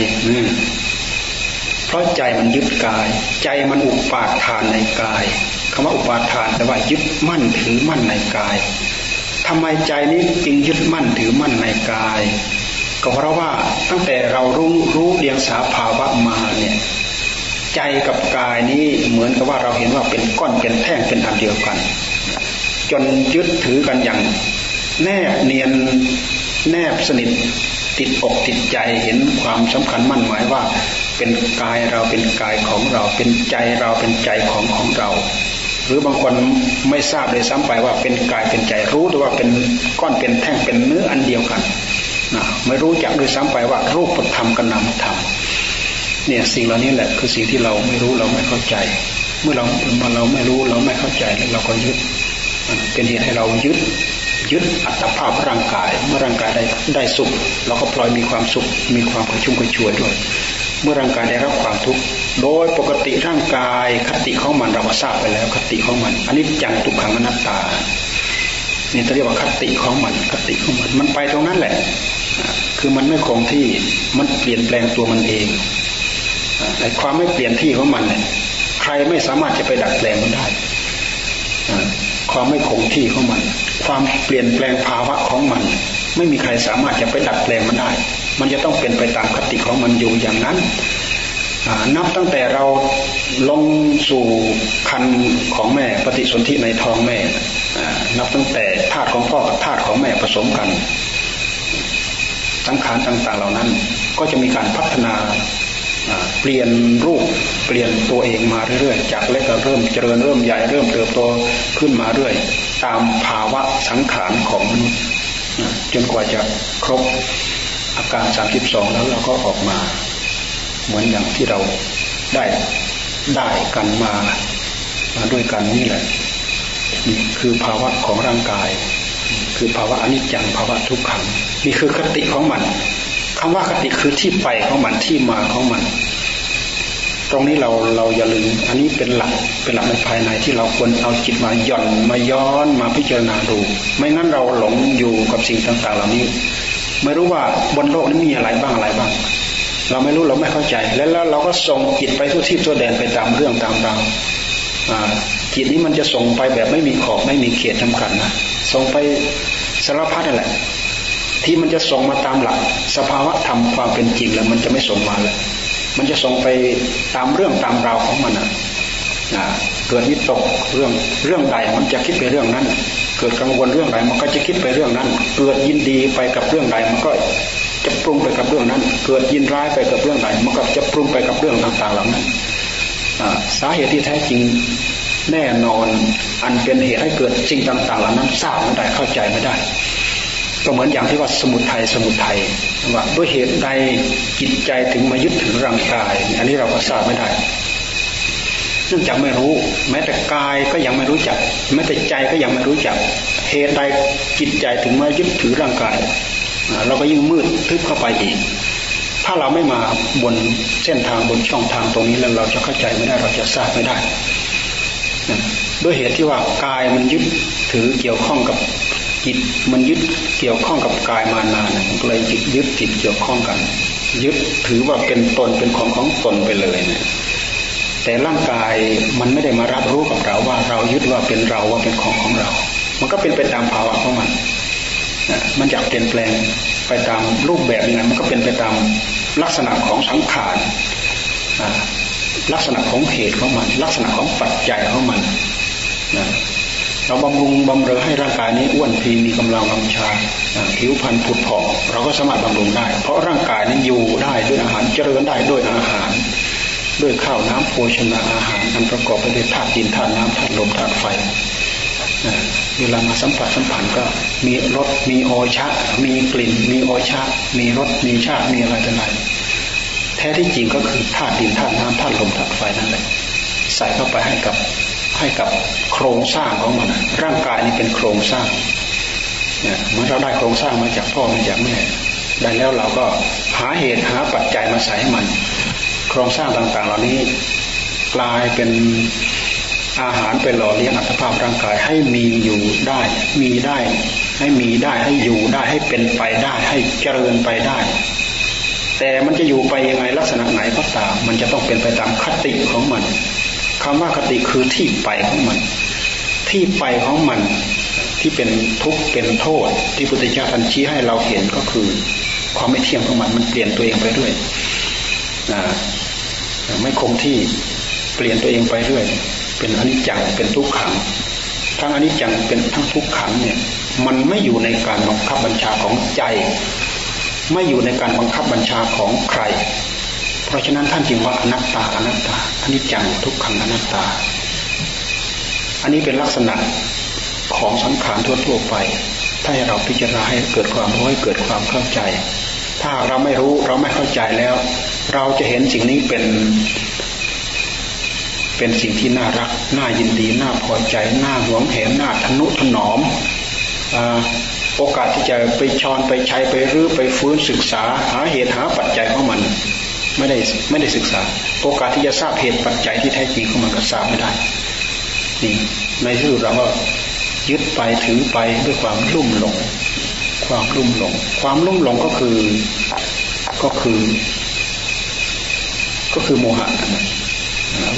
เพราะใจมันยึดกาย ใจมันอุปาทานในกายคำว่าอุปาทานแปลว่ายึดมั่นถือมั่นในกายทำไมใจนี้จึงยึดมั่นถือมั่นในกาย ก็เพราะว่าตั้งแต่เรารู้รู้เรียงสาภาวะมาเนี่ยใจกับกายนี้เหมือนกับว่าเราเห็นว่าเป็นก้อนเป็นแท่งเป็นอันเดียวกัน จนยึดถือกันอย่าง แนบเนียนแนบสนิทติดอกติดใจเห็นความสำคัญมั่นหมายว่า เป็นกายเราเป็นกายของเราเป็นใจเราเป็นใจของของเรา หรือบางคนไม่ทราบเลยซ้ำไปว่าเป็นกายเป็นใจรู้แต่ว่าเป็นก้อนเป็นแท่งเป็นเนื้ออันเดียวกันนะไม่รู้จักด้วยซ้ำไปว่ารูปธรรมกับนามธรรมเนี่ยสิ่งเหล่านี้แหละคือสิ่งที่เราไม่รู้เราไม่เข้าใจ เมื่อเราเมื่อเราไม่รู้เราไม่เข้าใจแล้วเราก็ยึด เป็นเหตุให้เรายึดยึดอัตภาพร่างกาย เมื่อร่างกายได้ได้สุข เราก็ปล่อยมีความสุข มีความกระชุ่มกระชวยด้วย เมื่อร่างกายได้รับความทุกข์โดยปกติร่างกายคติของมันเราก็ทราบไปแล้ว คติของมันอันนี้จังทุกขังอนัตตานี่เรียกว่าคติของมันคติของมันมันไปตรงนั้นแหละ คือมันไม่คงที่มันเปลี่ยนแปลงตัวมันเองไอ้ความไม่เปลี่ยนที่ของมันเนี่ยใครไม่สามารถจะไปดัดแปลงมันได้ ความไม่คงที่ของมัน ความเปลี่ยนแปลงภาวะของมัน ไม่มีใครสามารถจะไปดัดแปลงมันได้ มันจะต้องเป็นไปตามคติของมันอยู่อย่างนั้นนับตั้งแต่เราลงสู่คันของแม่ปฏิสนธิในท้องแม่นับตั้งแต่ธาตุของพ่อกับธาตุของแม่ผสมกันสังขารต่างๆเหล่านั้น ก็จะมีการพัฒนา เปลี่ยนรูปเปลี่ยนตัวเองมาเรื่อยๆ จากเล็กก็เริ่มเจริญเริ่มใหญ่เริ่มเติบโตขึ้นมาเรื่อย ตามภาวะสังขารของมนุษย์จนกว่าจะครบอาการสามสิบสองแล้วเราก็ออกมา เหมือนอย่างที่เราได้ได้กันมามาด้วยกันนี่แหละนี่คือภาวะของร่างกาย คือภาวะอนิจจังภาวะทุกขัง นี่คือคติของมัน คำว่าคติคือที่ไปของมันที่มาของมัน ตรงนี้เราเราอย่าลืม อันนี้เป็นหลักเป็นหลักในภายในที่เราควรเอาจิตมาหย่อนมาย้อนมาพิจารณาดู ไม่งั้นเราหลงอยู่กับสิ่งต่าง ๆ เหล่านี้ ไม่รู้ว่าบนโลกนี้มีอะไรบ้างอะไรบ้าง เราไม่รู้เราไม่เข้าใจ แล้วเราก็ส่งจิตไปทั่วที่ทั่วแดนไปตามเรื่องตามราวจิตนี้มันจะส่งไปแบบไม่มีขอบไม่มีเขตจำกัดนะส่งไปสารพัดนั่นแหละ ที่มันจะส่งมาตามหลัก สภาวะธรรมความเป็นจริงแล้ว มันจะไม่ส่งมาแล้วมันจะส่งไปตามเรื่องตามราวของมันนะเกิดวิตกเรื่องเรื่องใดมันจะคิดไปเรื่องนั้น เกิดกังวลเรื่องใดมันก็จะคิดไปเรื่องนั้น เกิดยินดีไปกับเรื่องใดมันก็จะปรุงไปกับเรื่องนั้น เกิดยินร้ายไปกับเรื่องใดมันก็จะปรุงไปกับเรื่องต่างๆเหล่านั้นสาเหตุที่แท้จริงแน่นอนอันเป็นเหตุให้เกิดสิ่งต่างๆเหล่านั้นทราบไม่ได้เข้าใจไม่ได้ ก็เหมือนอย่างที่ว่าสมุทัยสมุทัยว่าด้วยเหตุใดจิตใจถึงมายึดถือร่างกาย อันนี้เราก็ทราบไม่ได้เนื่องจากไม่รู้ แม้แต่กายก็ยังไม่รู้จัก แม้แต่ใจก็ยังไม่รู้จัก เหตุใดจิตใจถึงมายึดถือร่างกาย เราก็ยิ่งมืดทึบเข้าไปอีก ถ้าเราไม่มาบนเส้นทางบนช่องทางตรงนี้แล้วเราจะเข้าใจไม่ได้เราจะทราบไม่ได้ด้วยเหตุที่ว่ากายมันยึดถือเกี่ยวข้องกับ จิตมันยึดเกี่ยวข้องกับกายมานานเลยจิตยึดจิตเกี่ยวข้องกัน ยึดถือว่าเป็นตนเป็นของของตนไปเลยเนี่ยแต่ร่างกายมันไม่ได้มารับรู้กับเราว่าเรายึดว่าเป็นเราว่าเป็นของของเรา มันก็เป็นไปตามภาวะของมันมันอยากเปลี่ยนแปลงไปตามรูปแบบนี้มันก็เป็นไปตามลักษณะของสังขารลักษณะของเหตุของมัน ลักษณะของปัจจัยของมัน เราบำรุงบำเรอให้ร่างกายนี้อ้วนพีมีกำลังวังชาผิวพรรณผุดผ่องเราก็สามารถบำรุงได้ เพราะร่างกายนี้อยู่ได้ด้วยอาหารเจริญได้ด้วยอาหาร ด้วยข้าวน้ำโภชนาอาหารอันประกอบไปด้วยธาตุดินธาตุน้ำธาตุลมธาตุไฟเวลามาสัมผัสสัมผัสก็มีรสมีโอชามีกลิ่น มีโอชามีรสมีชาติมีอะไรต่างๆแท้ที่จริงก็คือธาตุดินธาตุน้ำธาตุลมธาตุไฟนั่นแหละใส่เข้าไปให้กับ ให้กับโครงสร้างของมัน ร่างกายนี่เป็นโครงสร้างเนี่ยเมื่อเราได้โครงสร้างมาจากพ่อมาจากแม่ได้แล้วเราก็หาเหตุหาปัจจัยมาใส่ให้มัน โครงสร้างต่างๆ เหล่านี้กลายเป็นอาหารเป็นหล่อเลี้ยงอัตภาพร่างกายให้มีอยู่ได้ มีได้ ให้มีได้ให้อยู่ได้ให้เป็นไปได้ ให้เจริญไปได้ แต่มันจะอยู่ไปยังไงลักษณะไหนก็ตาม มันจะต้องเป็นไปตามคติของมัน คำว่าคติคือที่ไปของมัน ที่ไปของมันที่เป็นทุกข์เป็นโทษ ที่พุทธเจ้าท่านชี้ให้เราเห็นก็คือ ความไม่เที่ยงของมันมันเปลี่ยนตัวเองไปเรื่อยไม่คงที่เปลี่ยนตัวเองไปเรื่อย เป็นอนิจจังเป็นทุกขังทั้งอนิจจังเป็นทั้งทุกขังเนี่ย มันไม่อยู่ในการบังคับบัญชาของใจ ไม่อยู่ในการบังคับบัญชาของใคร เพราะฉะนั้นท่านจึงว่าอนัตตาอนัตตาอนิจจังทุกขังอนัตตา อันนี้เป็นลักษณะของสังขารทั่วๆไป ถ้าให้เราพิจารณาให้เกิดความรู้ให้เกิดความเข้าใจ ถ้าเราไม่รู้เราไม่เข้าใจแล้ว เราจะเห็นสิ่งนี้เป็น เป็นสิ่งที่น่ารัก น่ายินดี น่าพอใจ น่าหวงแหนน่าทนุถนอมโอกาสที่จะไปชอนไปใช้ไปรื้อไปฟื้นศึกษา หาเหตุหาปัจจัยของมัน ไม่ได้ไม่ได้ศึกษา โอกาสที่จะทราบเหตุปัจจัยที่แท้จริงของมันก็ทราบไม่ได้นี่ในที่สุดเราก็ยึดไปถือไปด้วยความลุ่มหลง ความลุ่มหลง ความลุ่มหลงก็คือก็คือ ก็คือโมหะ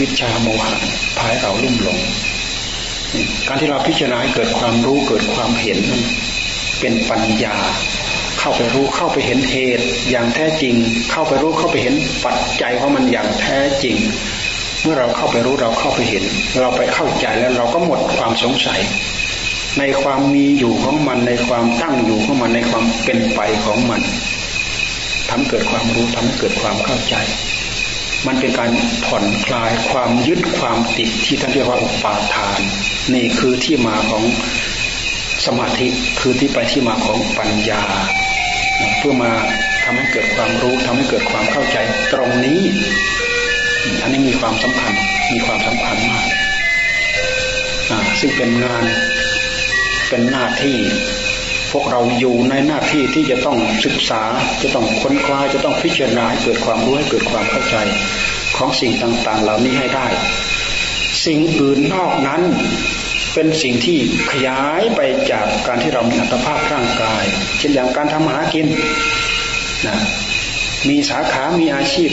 วิชาโมหะพายเราลุ่มหลง การที่เราพิจารณาเกิดความรู้เกิดความเห็น เป็นปัญญา เข้าไปรู้เข้าไปเห็นเหตุอย่างแท้จริง เข้าไปรู้เข้าไปเห็นปัจจัยของมันอย่างแท้จริง เมื่อเราเข้าไปรู้เราเข้าไปเห็น เราไปเข้าใจแล้วเราก็หมดความสงสัย ในความมีอยู่ของมันในความตั้งอยู่ของมันในความเป็นไปของมันทำเกิดความรู้ทำเกิดความเข้าใจ มันเป็นการผ่อนคลายความยึดความติดที่ท่านเรียกว่าอุปาทาน นี่คือที่มาของสมาธิคือที่ไปที่มาของปัญญา เพื่อมาทำให้เกิดความรู้ทำให้เกิดความเข้าใจตรงนี้อันนี้มีความสำคัญมีความสำคัญมากซึ่งเป็นงานเป็นหน้าที่ พวกเราอยู่ในหน้าที่ที่จะต้องศึกษา จะต้องค้นคว้าจะต้องพิจารณาให้เกิดความรู้ให้เกิดความเข้าใจของสิ่งต่าง ๆ เหล่านี้ให้ได้ สิ่งอื่นนอกนั้น เป็นสิ่งที่ขยายไปจากการที่เรามีอัตภาพร่างกาย เช่นอย่างการทำหากินนะมีสาขา มีอาชีพ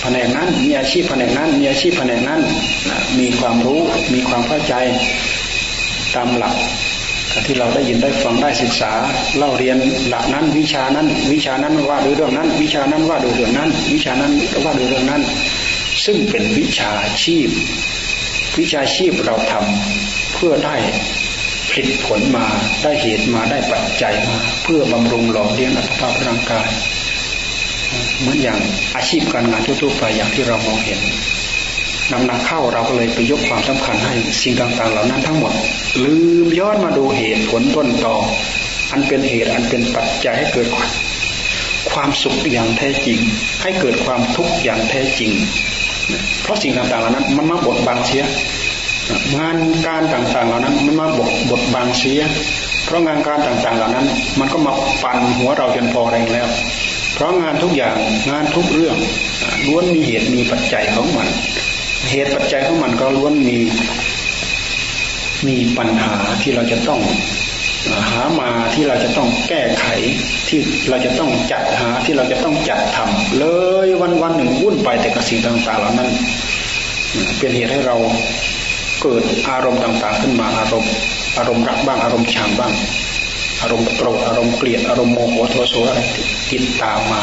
แผนกนั้น มีอาชีพแผนกนั้น มีอาชีพแผนกนั้นนะมีความรู้ มีความเข้าใจตามหลักที่เราได้ยินได้ฟังได้ศึกษาเล่าเรียนหลักนั้น วิชานั้น วิชานั้นว่าดูเรื่องนั้น วิชานั้นว่าดูเรื่องนั้น วิชานั้นว่าดูเรื่องนั้น ซึ่งเป็นวิชาชีพ วิชาชีพเราทำ เพื่อได้ผลผลมาได้เหตุมาได้ปัจจัยมา เพื่อบำรุงหล่อเลี้ยงอัตภาพร่างกาย เหมือนอย่างอาชีพการงานทั่วๆไปอย่างที่เรามองเห็นนำนาเข้าเราก็เลยไปยกความสำคัญให้สิ่งต่างๆ เหล่านั้นทั้งหมด ลืมย้อนมาดูเหตุผลต้นต่อ อันเป็นเหตุอันเป็นปัจจัยให้เกิดความสุขอย่างแท้จริง ให้เกิดความทุกข์อย่างแท้จริง เพราะสิ่งต่างๆเหล่านั้นมันมาบดบังเสีย งานการต่างๆเหล่านั้นมันมาบดบดบังเสีย เพราะงานการต่างๆเหล่านั้น มันก็มาปั่นหัวเราจนพอแรงแล้ว เพราะงานทุกอย่างงานทุกเรื่องล้วนมีเหตุมีปัจจัยของมัน เหตุปัจจัยของมันก็ล้วนมีมีปัญหาที่เราจะต้องหามาที่เราจะต้องแก้ไขที่เราจะต้องจัดหาที่เราจะต้องจัดทำเลยวันวันหนึ่งวุ่นไปแต่กับสิ่งต่างๆเหล่านั้น เป็นเหตุให้เรา เกิดอารมณ์ต่างๆ ขึ้นมาอารมณ์ อารมณ์รักบ้าง อารมณ์ชังบ้าง อารมณ์โกรธอารมณ์เกลียดอารมณ์โมโหโทโสอะไรติดตามมา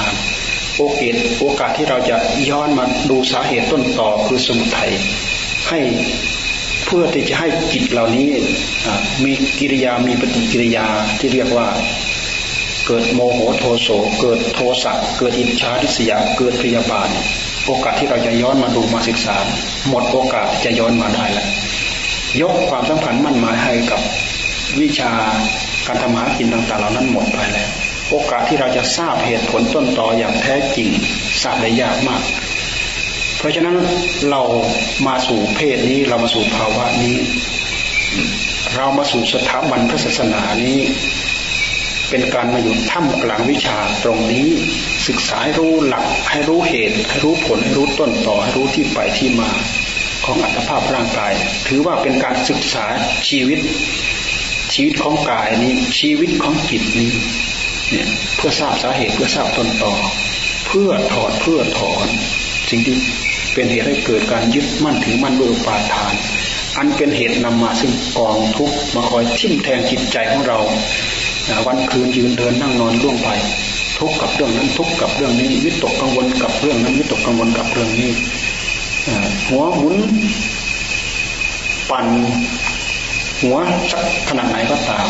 โอกาสโอกาสที่เราจะย้อนมาดูสาเหตุต้นต่อคือสมุทัยให้เพื่อที่จะให้จิตเหล่านี้มีกิริยามีปฏิกิริยาที่เรียกว่าเกิดโมโหโทโสเกิดโทสะเกิดอิจฉาทิษยาเกิดพยาบาทโอกาสที่เราจะย้อนมาดูมาศึกษา หมดโอกาสจะย้อนมาได้แล้ว ยกความสำคัญมั่นหมายให้กับวิชาการทำหากินต่างๆเหล่านั้นหมดไปแล้ว โอกาสที่เราจะทราบเหตุผลต้นตออย่างแท้จริงทราบได้ยากมาก เพราะฉะนั้นเรามาสู่เพศนี้เรามาสู่ภาวะนี้ เรามาสู่สถาบันพระศาสนานี้ เป็นการมาอยู่ท่ามกลางวิชาตรงนี้ ศึกษาให้รู้หลักให้รู้เหตุ ให้รู้ผลให้รู้ต้นต่อให้รู้ที่ไปที่มา ของอัตภาพร่างกาย ถือว่าเป็นการศึกษาชีวิต ชีวิตของกายนี้ชีวิตของจิตนี้เนี่ยเพื่อทราบสาเหตุเพื่อทราบต้นต่อ เพื่อถอดเพื่อถอนสิ่งที่เป็นเหตุให้เกิดการยึดมั่นถือมั่นด้วยปาทาน อันเป็นเหตุนำมาซึ่งกองทุกข์มาคอยทิ่มแทงจิตใจของเราวันคืนยืนเดินนั่งนอนล่วงไปทุกกับเรื่องนั้นทุกกับเรื่องนี้วิตกกังวลกับเรื่องนั้นวิตกกังวลกับเรื่องนี้ หัวหมุน ปั่นหัวสักขนาดไหนก็ตาม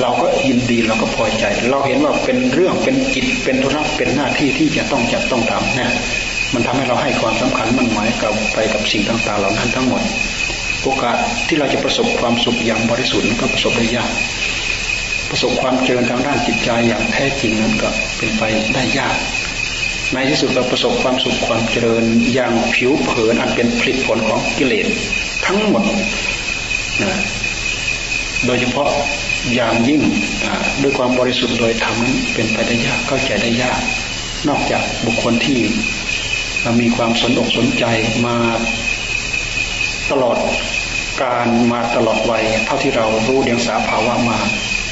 เราก็ยินดีเราก็พอใจ เราเห็นว่าเป็นเรื่องเป็นกิจเป็นธุระเป็นหน้าที่ที่จะต้องจัดต้องทำเนี่ยมันทำให้เราให้ความสำคัญมั่นหมายกับไปกับสิ่งต่างๆ เหล่านั้นทั้งหมด โอกาสที่เราจะประสบความสุขอย่างบริสุทธิ์ก็ประสบได้ยากประสบความเจริญทางด้านจิตใจอย่างแท้จริงนั้นก็เป็นไปได้ยาก ในที่สุดเราประสบความสุขความเจริญอย่างผิวเผินอันเป็นผลิตผลของกิเลสทั้งหมดนะโดยเฉพาะอย่างยิ่งด้วยความบริสุทธิ์โดยธรรมนั้นเป็นไปได้ยากเข้าใจได้ยาก นอกจากบุคคลที่มีความสนอกสนใจมาตลอดการมาตลอดวัยเท่าที่เรารู้เดียงสาภาวะมา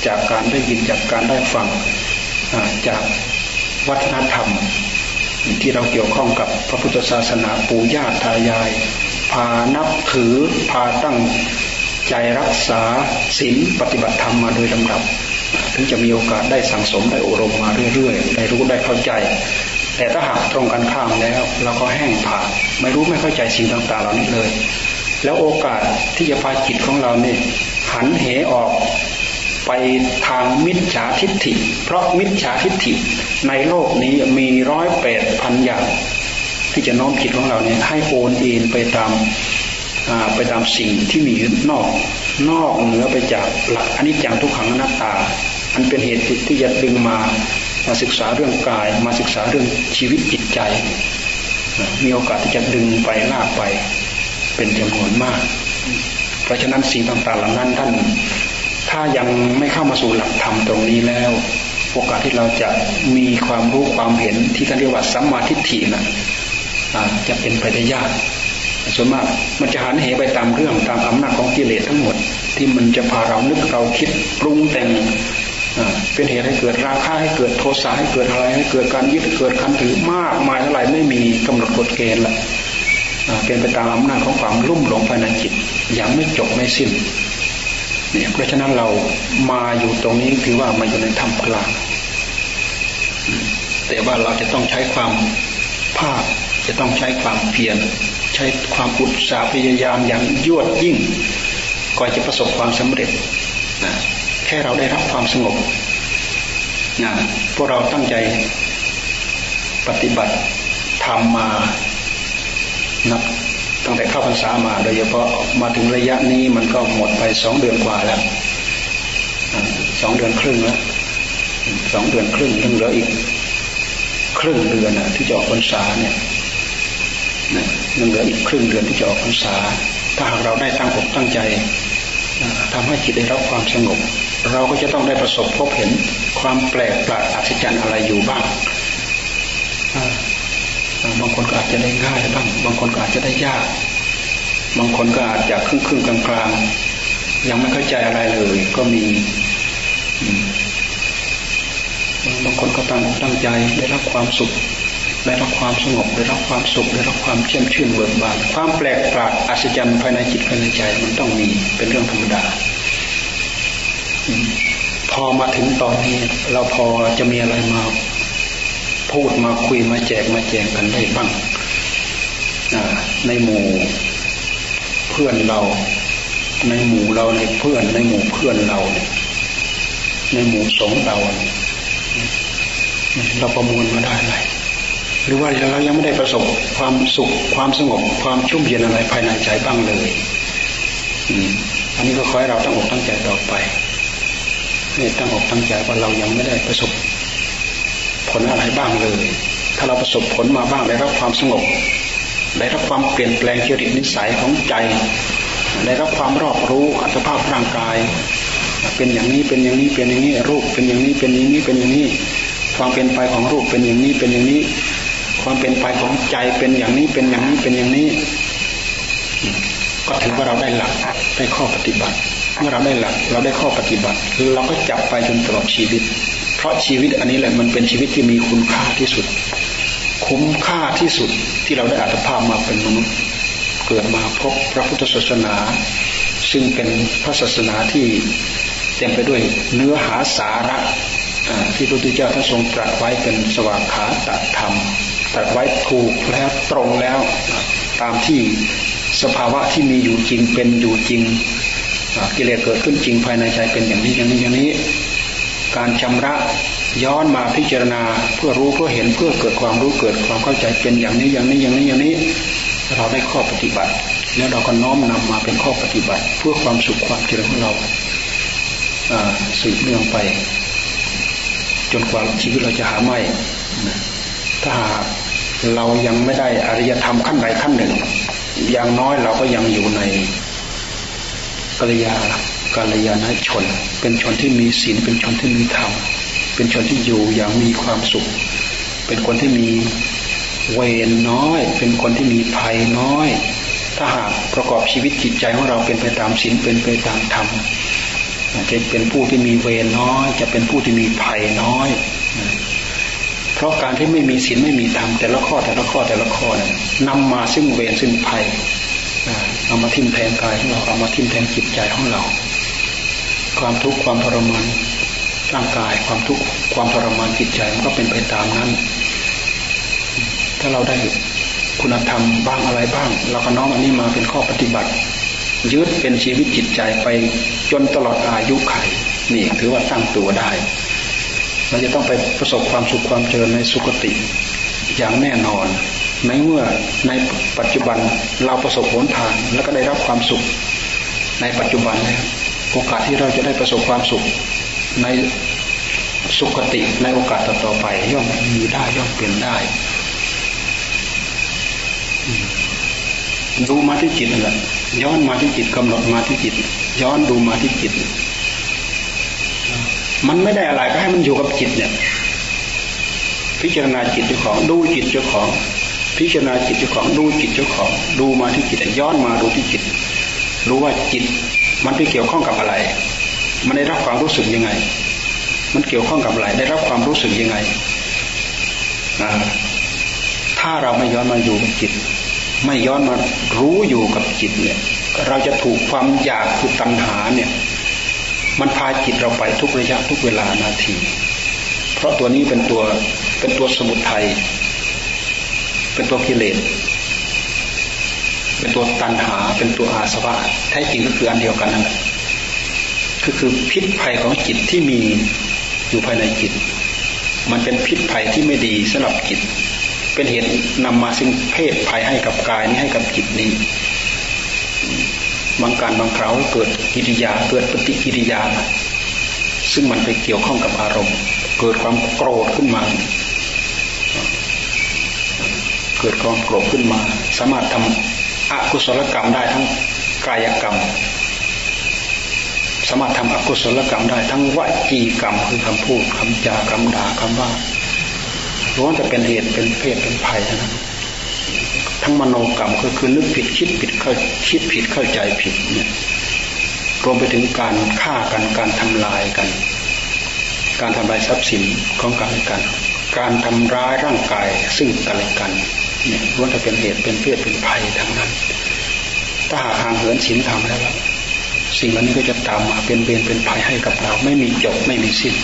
จากการได้ยินจากการได้ฟังจากวัฒนธรรม ที่เราเกี่ยวข้องกับพระพุทธศาสนาปู่ย่าตายาย พานับถือพาตั้งใจรักษาศีลปฏิบัติธรรมมาโดยลำดับ ถึงจะมีโอกาสได้สังสมได้อบรมมาเรื่อยๆ ได้รู้ได้เข้าใจ แต่ถ้าหากตรงกันข้ามแล้วเราก็แห้งผากไม่รู้ไม่เข้าใจสิ่งต่างๆเหล่านี้เลย แล้วโอกาสที่จะพาจิตของเราเนี่ยหันเหออก ไปทางมิจฉาทิฏฐิ เพราะมิจฉาทิฏฐิในโลกนี้มีร้อยแปดพันอย่าง ที่จะน้อมจิตของเราเนี่ยให้โอนเอ็นไปตามไปตามสิ่งที่มีนอก นอกเหนือไปจากหลักอนิจจังทุกขังอนัตตา อันเป็นเหตุที่จะดึงมามาศึกษาเรื่องกาย มาศึกษาเรื่องชีวิตจิตใจ มีโอกาสที่จะดึงไปลากไปเป็นจำนวนมาก เพราะฉะนั้นสิ่งต่างๆเหล่านั้นท่าน ถ้ายังไม่เข้ามาสู่หลักธรรมตรงนี้แล้ว โอกาสที่เราจะมีความรู้ความเห็นที่ท่านเรียกว่าสัมมาทิฏฐินะจะเป็นไปได้ยากส่วนมากมันจะหันเหไปตามเรื่องตามอำนาจของกิเลสทั้งหมด ที่มันจะพาเรานึกเราคิดปรุงแต่งเป็นเหตุให้เกิดราคะให้เกิดโทสะให้เกิดอะไรให้เกิดการยึดเกิดการถือมากมายเท่าไหร่ไม่มีกำหนดกฎเกณฑ์ละเป็นไปตามอำนาจของความลุ่มหลงภายในจิตยังไม่จบไม่สิ้น เนี่ยเพราะฉะนั้นเรามาอยู่ตรงนี้ถือว่ามาอยู่ในธรรมกลางแต่ว่าเราจะต้องใช้ความภาคจะต้องใช้ความเพียรใช้ความอุตสาห์พยายามอย่างยวดยิ่งก่อนจะประสบความสำเร็จนะแค่เราได้รับความสงบนะพวกเราตั้งใจปฏิบัติทำมานับ ตั้งแต่เข้าพรรษามา โดยเฉพาะมาถึงระยะนี้มันก็หมดไปสองเดือนกว่าแล้วสองเดือนครึ่งแล้วสองเดือนครึ่งยังเหลืออีกครึ่งเดือนนะที่จะออกพรรษาเนี่ยยังเหลืออีกครึ่งเดือนที่จะออกพรรษา ถ้าหากเราได้ตั้งอกตั้งใจทำให้จิตได้รับความสงบ เราก็จะต้องได้ประสบพบเห็นความแปลกประหลาดอัศจรรย์อะไรอยู่บ้าง บางคนก็อาจจะได้ง่ายบ้าง บางคนก็อาจจะได้ยาก บางคนก็อาจจะครึ่งครึ่งกลางกลางยังไม่เข้าใจอะไรเลย ก็มี บางคนก็ตั้งตั้งใจได้รับความสุขได้รับความสงบได้รับความสุขได้รับความเชื่อมชื่นเบิกบานความแปลกประหลาดอัศจรรย์ภายในจิตภายในใจมันต้องมีเป็นเรื่องธรรมดาพอมาถึงตอนนี้ เราพอจะมีอะไรมา พูดมาคุยมาแจกมาแจงกันได้บ้างในหมู่เพื่อนเรา ในหมู่เราในเพื่อน ในหมู่เพื่อนเราในหมู่สงเราเราประมวลมาได้ไหมหรือว่าเรายังไม่ได้ประสบความสุขความสงบความชุ่มเย็นอะไรภายในใจบ้างเลยอันนี้ก็ขอให้เราตั้งอกตั้งใจต่อไปให้ตั้งอกตั้งใจว่าเรายังไม่ได้ประสบ ผลอะไรบ้างเลย ถ้าเราประสบผลมาบ้างได้รับความสงบ ได้รับความเปลี่ยนแปลงจริตนิสัยของใจ ได้รับความรอบรู้อัตภาพร่างกาย เป็นอย่างนี้เป็นอย่างนี้เป็นอย่างนี้รูปเป็นอย่างนี้เป็นอย่างนี้เป็นอย่างนี้ ความเป็นไปของรูปเป็นอย่างนี้เป็นอย่างนี้ ความเป็นไปของใจเป็นอย่างนี้เป็นอย่างนี้เป็นอย่างนี้ ก็ถือว่าเราได้หลักได้ข้อปฏิบัติเมื่อเราได้หลักเราได้ข้อปฏิบัติเราก็จับไปจนตลอดชีวิต เพราะชีวิตอันนี้แหละมันเป็นชีวิตที่มีคุณค่าที่สุด คุ้มค่าที่สุดที่เราได้อัตภาพมาเป็นมนุษย์ เกิดมาพบพระพุทธศาสนา ซึ่งเป็นพระศาสนาที่เต็มไปด้วยเนื้อหาสาระที่พระพุทธเจ้าท่านทรงตรัสไว้เป็นสวากขาตธรรมตรัสไว้ถูกแล้วตรงแล้วตามที่สภาวะที่มีอยู่จริงเป็นอยู่จริงกิเลสเกิดขึ้นจริงภายในใจเป็นอย่างนี้อย่างนี้อย่างนี้ การชำระย้อนมาพิจารณาเพื่อรู้เพื่อเห็นเพื่อเกิดความรู้เกิดความเข้าใจเป็นอย่างนี้อย่างนี้อย่างนี้อย่างนี้ เราได้ข้อปฏิบัติ แล้วเราก็น้อมนำมาเป็นข้อปฏิบัติ เพื่อความสุขความเจริญของเราสืบเนื่องไป จนกว่าชีวิตเราจะหาไม่ถ้าเรายังไม่ได้อริยธรรมขั้นใดขั้นหนึ่ง อย่างน้อยเราก็ยังอยู่ในกัลยา กัลยาณชน เป็นชนที่มีศีลเป็นชนที่มีธรรมเป็นชนที่อยู่อย่างมีความสุข เป็นคนที่มีเวรน้อย เป็นคนที่มีภัยน้อย ถ้าหากประกอบชีวิตจิตใจของเราเป็นไปตามศีลเป็นไปตามธรรมจะเป็นผู้ที่มีเวรน้อย จะเป็นผู้ที่มีภัยน้อย เพราะการที่ไม่มีศีลไม่มีธรรมแต่ละข้อแต่ละข้อแต่ละข้อเนี่ยนำมาซึ่งเวรซึ่งภัยเอามาทิ่มแทงกายของเราเอามาทิ่มแทงจิตใจของเรา ความทุกข์ความทรมานร่างกายความทุกข์ความทรมานจิตใจมันก็เป็นไปตามนั้น ถ้าเราได้คุณธรรมบ้างอะไรบ้างเราก็น้อมอันนี้มาเป็นข้อปฏิบัติยึดเป็นชีวิตจิตใจไปจนตลอดอายุไขนี่ถือว่าตั้งตัวได้เราจะต้องไปประสบความสุขความเจริญในสุคติ อย่างแน่นอนในเมื่อในปัจจุบันเราประสบผลทางแล้วก็ได้รับความสุขในปัจจุบันแล้ว โอกาสที่เราจะได้ประสบความสุขในสุขติในโอกาสต่อไป ย่อมมีได้ย่อมเปลี่ยนได้ ดูมาที่จิตนั่นแหละย้อนมาที่จิตกำหนดมาที่จิต ย้อนดูมาที่จิต มันไม่ได้อะไรก็ให้มันอยู่กับจิตเนี่ย พิจารณาจิตเจ้าของ ดูจิตเจ้าของ พิจารณาจิตเจ้าของ ดูจิตเจ้าของ ดูมาที่จิตย้อนมาดูที่จิต รู้ว่าจิต มันไปเกี่ยวข้องกับอะไร มันได้รับความรู้สึกยังไง มันเกี่ยวข้องกับอะไร ได้รับความรู้สึกยังไง ถ้าเราไม่ย้อนมาอยู่กับจิต ไม่ย้อนมารู้อยู่กับจิตเนี่ย เราจะถูกความอยากคือตัณหาเนี่ย มันพาจิตเราไปทุกระยะทุกเวลานาที เพราะตัวนี้เป็นตัวเป็นตัวสมุทัย เป็นตัวกิเลส เป็นตัวตัณหาเป็นตัวอาสวะแท้จริงก็คืออันเดียวกันนั่นแหละคือคือพิษภัยของจิตที่มีอยู่ภายในจิต มันเป็นพิษภัยที่ไม่ดีสำหรับจิต เป็นเหตุนำมาซึ่งเพศภัยให้กับกายนี้ให้กับจิตนี้บางการบางคราวเกิดกิริยาเกิดปฏิกิริยา ซึ่งมันไปเกี่ยวข้องกับอารมณ์ เกิดความโกรธขึ้นมา เกิดความโกรธขึ้นมา สามารถทำ อกุศลกรรมได้ทั้งกายกรรม สามารถทำอกุศลกรรมได้ทั้งวจีกรรมคือคำพูดคำจาคำด่าคำว่าล้วนจะเป็นเหตุเป็นเพศเป็นภัยนะทั้งมโนกรรมก็คือนึกผิดคิดผิดเข้าคิดผิดเข้าใจผิดเนี่ยรวมไปถึงการฆ่ากันการทำลายกัน การทำลายทรัพย์สินของกันและกัน การทำร้ายร่างกายซึ่งกันและกันเนี่ยล้วนจะเป็นเหตุเป็นเพศเป็นภัยทั้งนั้น ถ้าหากห่างเหินศีลธรรมแล้วสิ่งเหล่านี้ก็จะตามมาเป็นเวรเป็นภัยให้กับเรา ไม่มีจบไม่มีสิ้น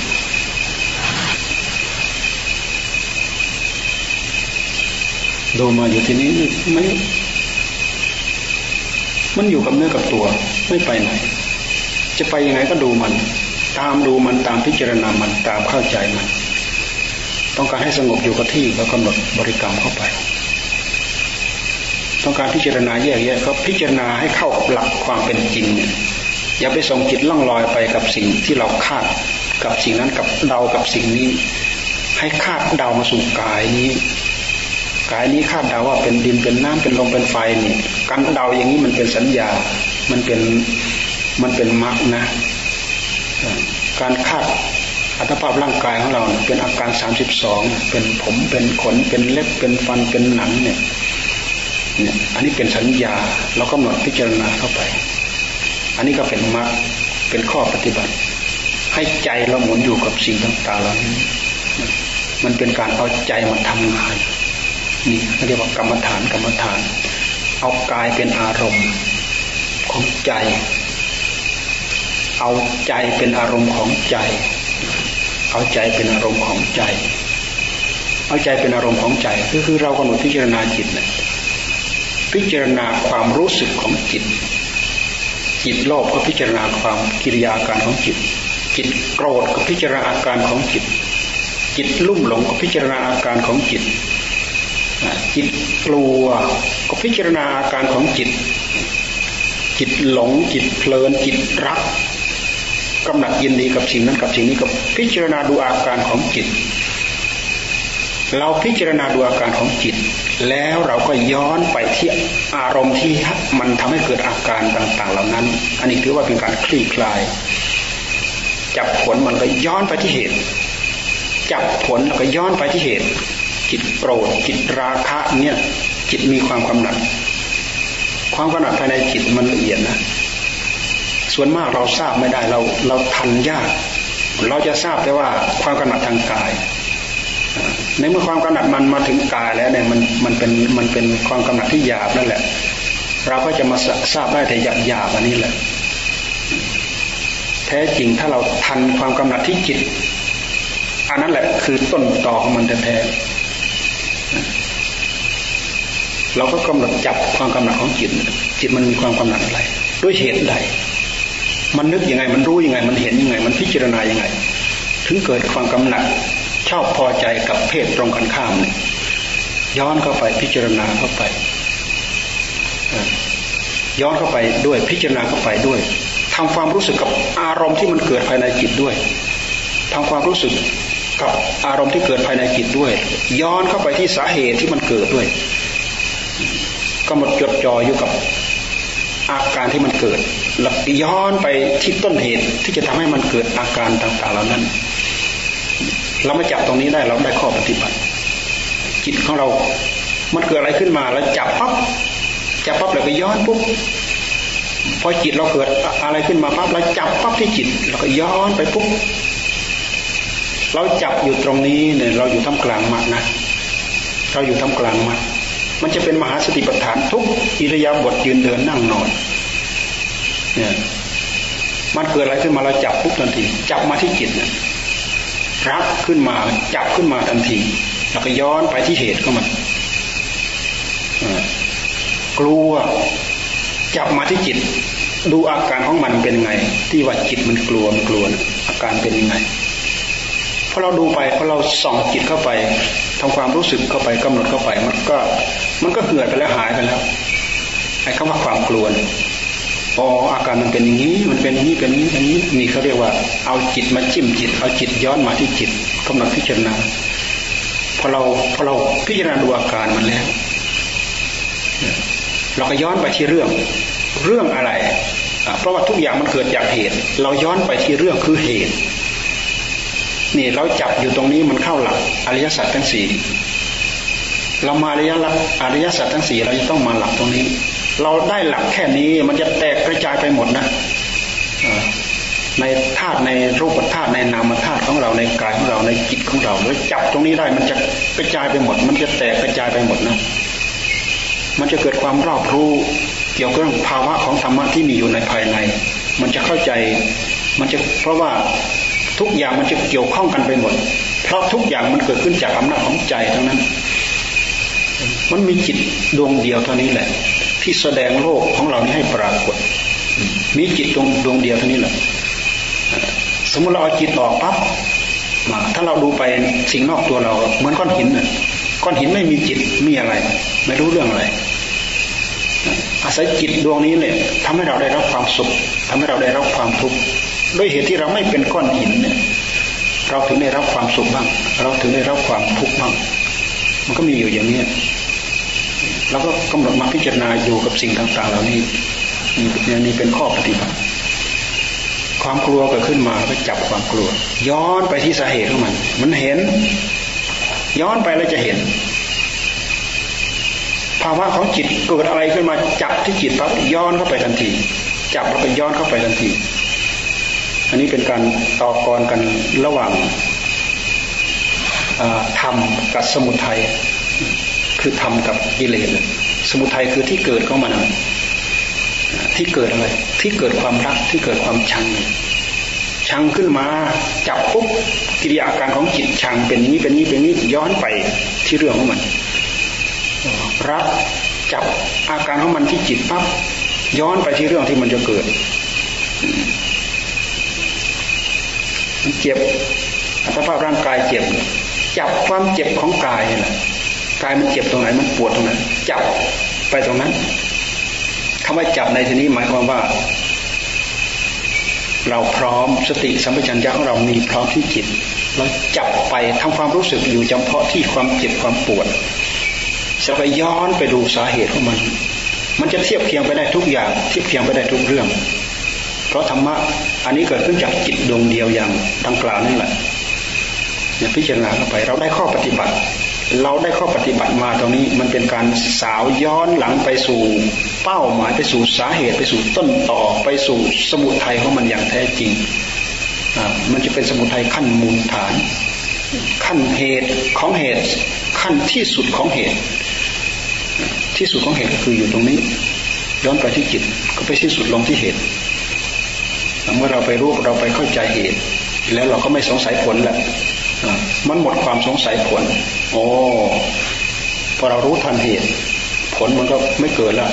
ดูมาอยู่ที่นี้ไม่ มันอยู่กับเนื้อกับตัว ไม่ไปไหน จะไปยังไงก็ดูมัน ตามดูมันตามพิจารณามันตามเข้าใจมัน ต้องการให้สงบอยู่กับที่แล้วกำหนดบริกรรมเข้าไป ต้องการพิจารณาแยกแยะก็พิจารณาให้เข้ากับหลักความเป็นจริงเนี่ยอย่าไปส่งจิตล่องลอยไปกับสิ่งที่เราคาดกับสิ่งนั้นกับเดากับสิ่งนี้ ให้คาดเดามาสู่กายนี้กายนี้คาดเดาว่าเป็นดินเป็นน้ำเป็นลมเป็นไฟนี่การเดาอย่างนี้มันเป็นสัญญา มันเป็นมันเป็นมรรคนะ การคาด อัตภาพร่างกายของเราเป็นอาการสามสิบสองเป็นผมเป็นขนเป็นเล็บเป็นฟันเป็นหนังเนี่ยเนี่ยอันนี้เป็นสัญญาเราก็หมดพิจารณาเข้าไป อันนี้ก็เป็นมรรคเป็นข้อปฏิบัติ ให้ใจเราหมุนอยู่กับสิ่งต่างๆเหล่านี้มันเป็นการเอาใจมาทำงานนี่เรียกว่ากรรมฐานกรรมฐาน เอากายเป็นอารมณ์ของใจ เอาใจเป็นอารมณ์ของใจ เอาใจเป็นอารมณ์ของใจ เอาใจเป็นอารมณ์ของใจก็คือเรากำหนดพิจารณาจิตนะพิจารณาความรู้สึกของจิต จิตโลภก็พิจารณาความกิริยาการของจิต จิตโกรธก็พิจารณาอาการของจิต จิตลุ่มหลงก็พิจารณาอาการของจิต จิตกลัวก็พิจารณาอาการของจิต จิตหลงจิตเพลินจิตรัก กำหนัดยินดีกับสิ่งนั้นกับสิ่งนี้ก็พิจารณาดูอาการของจิต เราพิจารณาดูอาการของจิต แล้วเราก็ย้อนไปที่อารมณ์ที่มันทำให้เกิดอาการต่าง ๆ เหล่านั้น อันนี้ถือว่าเป็นการคลี่คลาย จับผลมันก็ย้อนไปที่เหตุ จับผลแล้วก็ย้อนไปที่เหตุ จิตโกรธจิตราคะเนี่ยจิตมีความกำหนัด ความกำหนัดภายในจิตมันละเอียดนะ ส่วนมากเราทราบไม่ได้เราเราทันยาก เราจะทราบแต่ว่าความกำหนัดทางกาย ในเมื่อความกำหนัดมันมาถึงกายแล้วเนี่ยมันมันเป็นมันเป็นความกำหนัดที่หยาบนั่นแหละ เราก็จะมาทราบได้แต่หยาบหยาบอันนี้แหละ แท้จริงถ้าเราทันความกำหนัดที่จิต อันนั้นแหละคือต้นต่อของมันแท้เราก็กำหนดจับความกำหนัดของจิต จิตมันมีความกำหนัดอะไร ด้วยเหตุใด มันนึกยังไง มันรู้ยังไง มันเห็นยังไง มันพิจารณายังไง ถึงเกิดความกำหนัดชอบพอใจกับเพศตรงกันข้ามเนี่ยย้อนเข้าไปพิจารณาเข้าไป ย้อนเข้าไปด้วยพิจารณาเข้าไปด้วยทำความรู้สึกกับอารมณ์ที่มันเกิดภายในจิตด้วยทำความรู้สึกกับอารมณ์ที่เกิดภายในจิตด้วย ย้อนเข้าไปที่สาเหตุที่มันเกิดด้วยก็หมดจดจ่ออยู่กับอาการที่มันเกิด หลักย้อนไปที่ต้นเหตุที่จะทำให้มันเกิดอาการต่าง ๆ เหล่านั้น เรามาจับตรงนี้ได้เราได้ข้อปฏิบัติ จิตของเรา มันเกิดอะไรขึ้นมาแล้วจับปั๊บจับปั๊บแล้วก็ย้อนปุ๊บพอจิตเราเกิดอะไรขึ้นมาปั๊บเราจับปั๊บที่จิตเราก็ย้อนไปปุ๊บเราจับอยู่ตรงนี้เนี่ยเราอยู่ท่ามกลางมัดนะเราอยู่ท่ามกลางมัดมันจะเป็นมหาสติปัฏฐานทุกอิริยาบถยืนเดินนั่งนอน เนี่ยมันเกิดอะไรขึ้นมาเราจับปุ๊บทันที จับมาที่จิตเนี่ยรักขึ้นมาจับขึ้นมาทันที แล้วก็ย้อนไปที่เหตุของมันกลัวจับมาที่จิต ดูอาการของมันเป็นไง ที่ว่าจิตมันกลัวมันกลัวอาการเป็นยังไงพอเราดูไปพอเราส่องจิตเข้าไปทำความรู้สึกเข้าไปกำหนดเข้าไป มันก็ มันก็เหือดไปแล้วหายไปแล้วไอ้คำว่าความกลัว อ๋ออาการมันเป็นอย่างนี้ มันเป็นอย่างนี้เป็นอย่างนี้อย่างนี้นี่เขาเรียกว่าเอาจิตมาจิ้มจิต เอาจิตย้อนมาที่จิตกำหนดพิจารณาพอเราพอเราพิจารณาดูอาการมันแล้ว เราก็ย้อนไปที่เรื่อง เรื่องอะไรเพราะว่าทุกอย่างมันเกิดจากเหตุ เราย้อนไปที่เรื่องคือเหตุ นี่เราจับอยู่ตรงนี้มันเข้าหลักอริยสัจทั้งสี่เรามาอริยลักอริยสัจทั้งสี่เราจะต้องมาหลักตรงนี้ เราได้หลักแค่นี้มันจะแตกกระจายไปหมดนะในธาตุในรูปธาตุในนามธาตุของเราในกายของเราในจิตของเราแล้วจับตรงนี้ได้มันจะกระจายไปหมด มันจะแตกกระจายไปหมดนะ มันจะเกิดความรอบรู้เกี่ยวกับภาวะของธรรมะที่มีอยู่ในภายใน มันจะเข้าใจ มันจะเพราะว่าทุกอย่างมันจะเกี่ยวข้องกันไปหมด เพราะทุกอย่างมันเกิดขึ้นจากอำนาจของใจทั้งนั้น มันมีจิตดวงเดียวเท่านี้แหละ ที่แสดงโลกของเรานี้ให้ปรากฏ มีจิตดวงดวงเดียวเท่านี้แหละสมมติเราเอาจิตออกปั๊บถ้าเราดูไปสิ่งนอกตัวเราเหมือนก้อนหินน่ะก้อนหินไม่มีจิตมีอะไร ไม่รู้เรื่องอะไร อาศัยจิตดวงนี้เนี่ยทำให้เราได้รับความสุขทำให้เราได้รับความทุกข์ด้วยเหตุที่เราไม่เป็นก้อนหินเนี่ยเราถึงได้รับความสุขบ้าง เราถึงได้รับความทุกข์บ้าง มันก็มีอยู่อย่างนี้ เราก็กำหนดมาพิจารณาอยู่กับสิ่งต่าง ๆ เหล่านี้นี่นี่เป็นข้อปฏิบัติ ความกลัวเกิดขึ้นมาก็จับความกลัว ย้อนไปที่สาเหตุของมัน มันเห็น ย้อนไปแล้วจะเห็น ภาวะของจิตเกิดอะไรขึ้นมาจับที่จิตปั๊บย้อนเข้าไปทันที จับแล้วไปย้อนเข้าไปทันที อันนี้เป็นการต่อกรกันระหว่างธรรมกับสมุทัย คือธรรมกับกิเลสสมุทัยคือที่เกิดของมันที่เกิดอะไร ที่เกิดความรักที่เกิดความชัง ชังขึ้นมาจับปุ๊บกิริยาการของจิตชังเป็นนี้เป็นนี้เป็นนี้ย้อนไปที่เรื่องของมันรักจับอาการของมันที่จิตปั๊บย้อนไปที่เรื่องที่มันจะเกิดเจ็บอัตภาพร่างกายเจ็บ จับความเจ็บของกายนี่แหละายมันเจ็บตรงไหน มันปวดตรงนั้นจับไปตรงนั้นคำว่าจับในที่นี้หมายความว่า เราพร้อมสติสัมปชัญญะของเรามีพร้อมที่จิตเราจับไปทำความรู้สึกอยู่เฉพาะที่ความเจ็บความปวดจะไปย้อนไปดูสาเหตุของมัน มันจะเทียบเคียงไปได้ทุกอย่าง เทียบเคียงไปได้ทุกเรื่อง เพราะธรรมะอันนี้เกิดขึ้นจากจิตดวงเดียวอย่างดังกล่าวนี่แหละเนี่ยพิจารณาเข้าไป เราได้ข้อปฏิบัติ เราได้ข้อปฏิบัติมาตรงนี้มันเป็นการสาวย้อนหลังไปสู่เป้าหมายไปสู่สาเหตุไปสู่ต้นต่อไปสู่สมุทัยของมันอย่างแท้จริง มันจะเป็นสมุทัยขั้นมูลฐาน ขั้นเหตุของเหตุ ขั้นที่สุดของเหตุ ที่สุดของเหตุก็คืออยู่ตรงนี้ ย้อนไปที่จิตก็ไปที่สุดลงที่เหตุเมื่อเราไปรู้เราไปเข้าใจเหตุ แล้วเราก็ไม่สงสัยผลแหละ มันหมดความสงสัยผล โอ้พอเรารู้ทันเหตุ ผลมันก็ไม่เกิดล้ว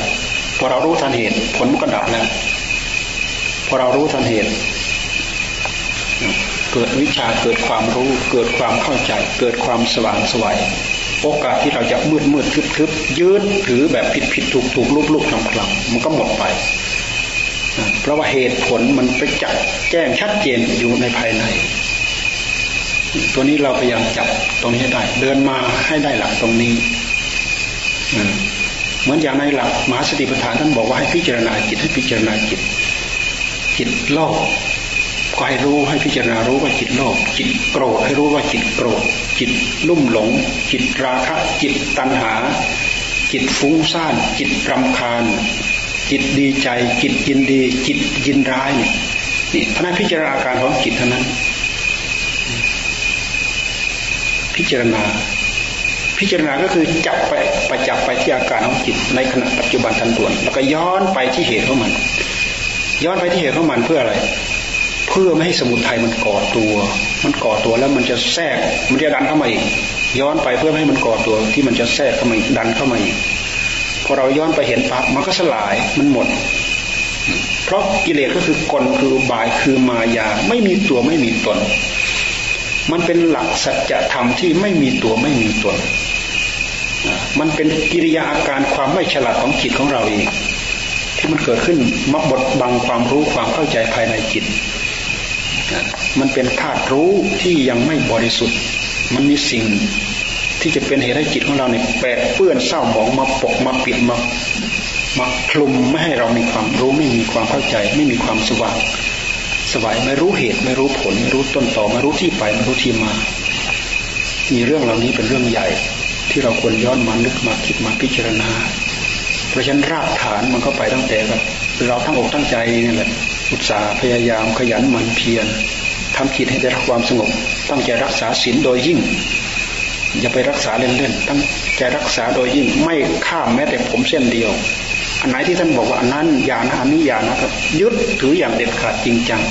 พอเรารู้ทันเหตุ ผลมันก็ดับแล้วพอเรารู้ทันเหตุ เกิดวิชาเกิดความรู้ เกิดความเข้าใจ เกิดความสว่างสวัยโอกาสที่เราจะมืดมืดทึบทึบยืดถือแบบผิดผิดถูกถูกลุกลุกคลำคลำมันก็หมดไปเพราะว่าเหตุผลมันไปจัดแจ้งชัดเจนอยู่ในภายใน ตัวนี้เราพยายามจับตรงนี้ให้ได้ เดินมาให้ได้หลักตรงนี้เหมือนอย่างในหลักมหาสติปัฏฐานท่านบอกว่าให้พิจารณาจิตให้พิจารณาจิต จิตโลภก็ให้รู้ให้พิจารณารู้ว่าจิตโลภจิตโกรธให้รู้ว่าจิตโกรธ จิตลุ่มหลง จิตราคะ จิตตัณหา จิตฟุ้งซ่าน จิตรำคาญ จิตดีใจ จิตยินดี จิตยินร้ายนี่ท่านพิจารณาการของจิตเท่านั้น พิจารณา พิจารณาก็คือจับไปไปจับไปที่อาการของจิตในขณะปัจจุบันทันด่วน แล้วก็ย้อนไปที่เหตุของมัน ย้อนไปที่เหตุของมันเพื่ออะไร เพื่อไม่ให้สมุทัยมันก่อตัว มันก่อตัวแล้วมันจะแทรก มันจะดันเข้ามาอีก ย้อนไปเพื่อให้มันก่อตัวที่มันจะแทรกเข้ามาอีกดันเข้ามาอีกพอเราย้อนไปเห็นปั๊บมันก็สลายมันหมด เพราะกิเลสก็คือกลคืออุบายคือมายาไม่มีตัวไม่มีตน มันเป็นหลักสัจธรรมที่ไม่มีตัวไม่มีตน มันเป็นกิริยาอาการความไม่ฉลาดของจิตของเราเองที่มันเกิดขึ้นมาบดบังความรู้ความเข้าใจภายในจิต มันเป็นธาตุรู้ที่ยังไม่บริสุทธิ์ มันมีสิ่งที่จะเป็นเหตุให้จิตของเราเนี่ยแปดเปื้อนเศร้าหมองมาปกมาปิดมามาคลุมไม่ให้เรามีความรู้ไม่มีความเข้าใจ ไม่มีความสว่าง สบายไม่รู้เหตุไม่รู้ผล ไม่รู้ต้นต่อไม่รู้ที่ไปไม่รู้ที่มา มีเรื่องเหล่านี้เป็นเรื่องใหญ่ ที่เราควรย้อนมานึกมาคิดมาพิจารณา เพราะฉะนั้นรากฐานมันก็ไปตั้งแต่แบบเราทั้งอกตั้งใจนี่แหละอุตสาห์พยายามขยันหมั่นเพียรทำจิตให้ได้รับความสงบ ตั้งใจรักษาศีลโดยยิ่ง อย่าไปรักษาเล่นๆตั้งใจรักษาโดยยิ่งไม่ข้ามแม้แต่ผมเส้นเดียว อันไหนที่ท่านบอกว่าอันนั้นอย่านะอันนี้อย่านะครับยึดถืออย่างเด็ดขาดจริงจัง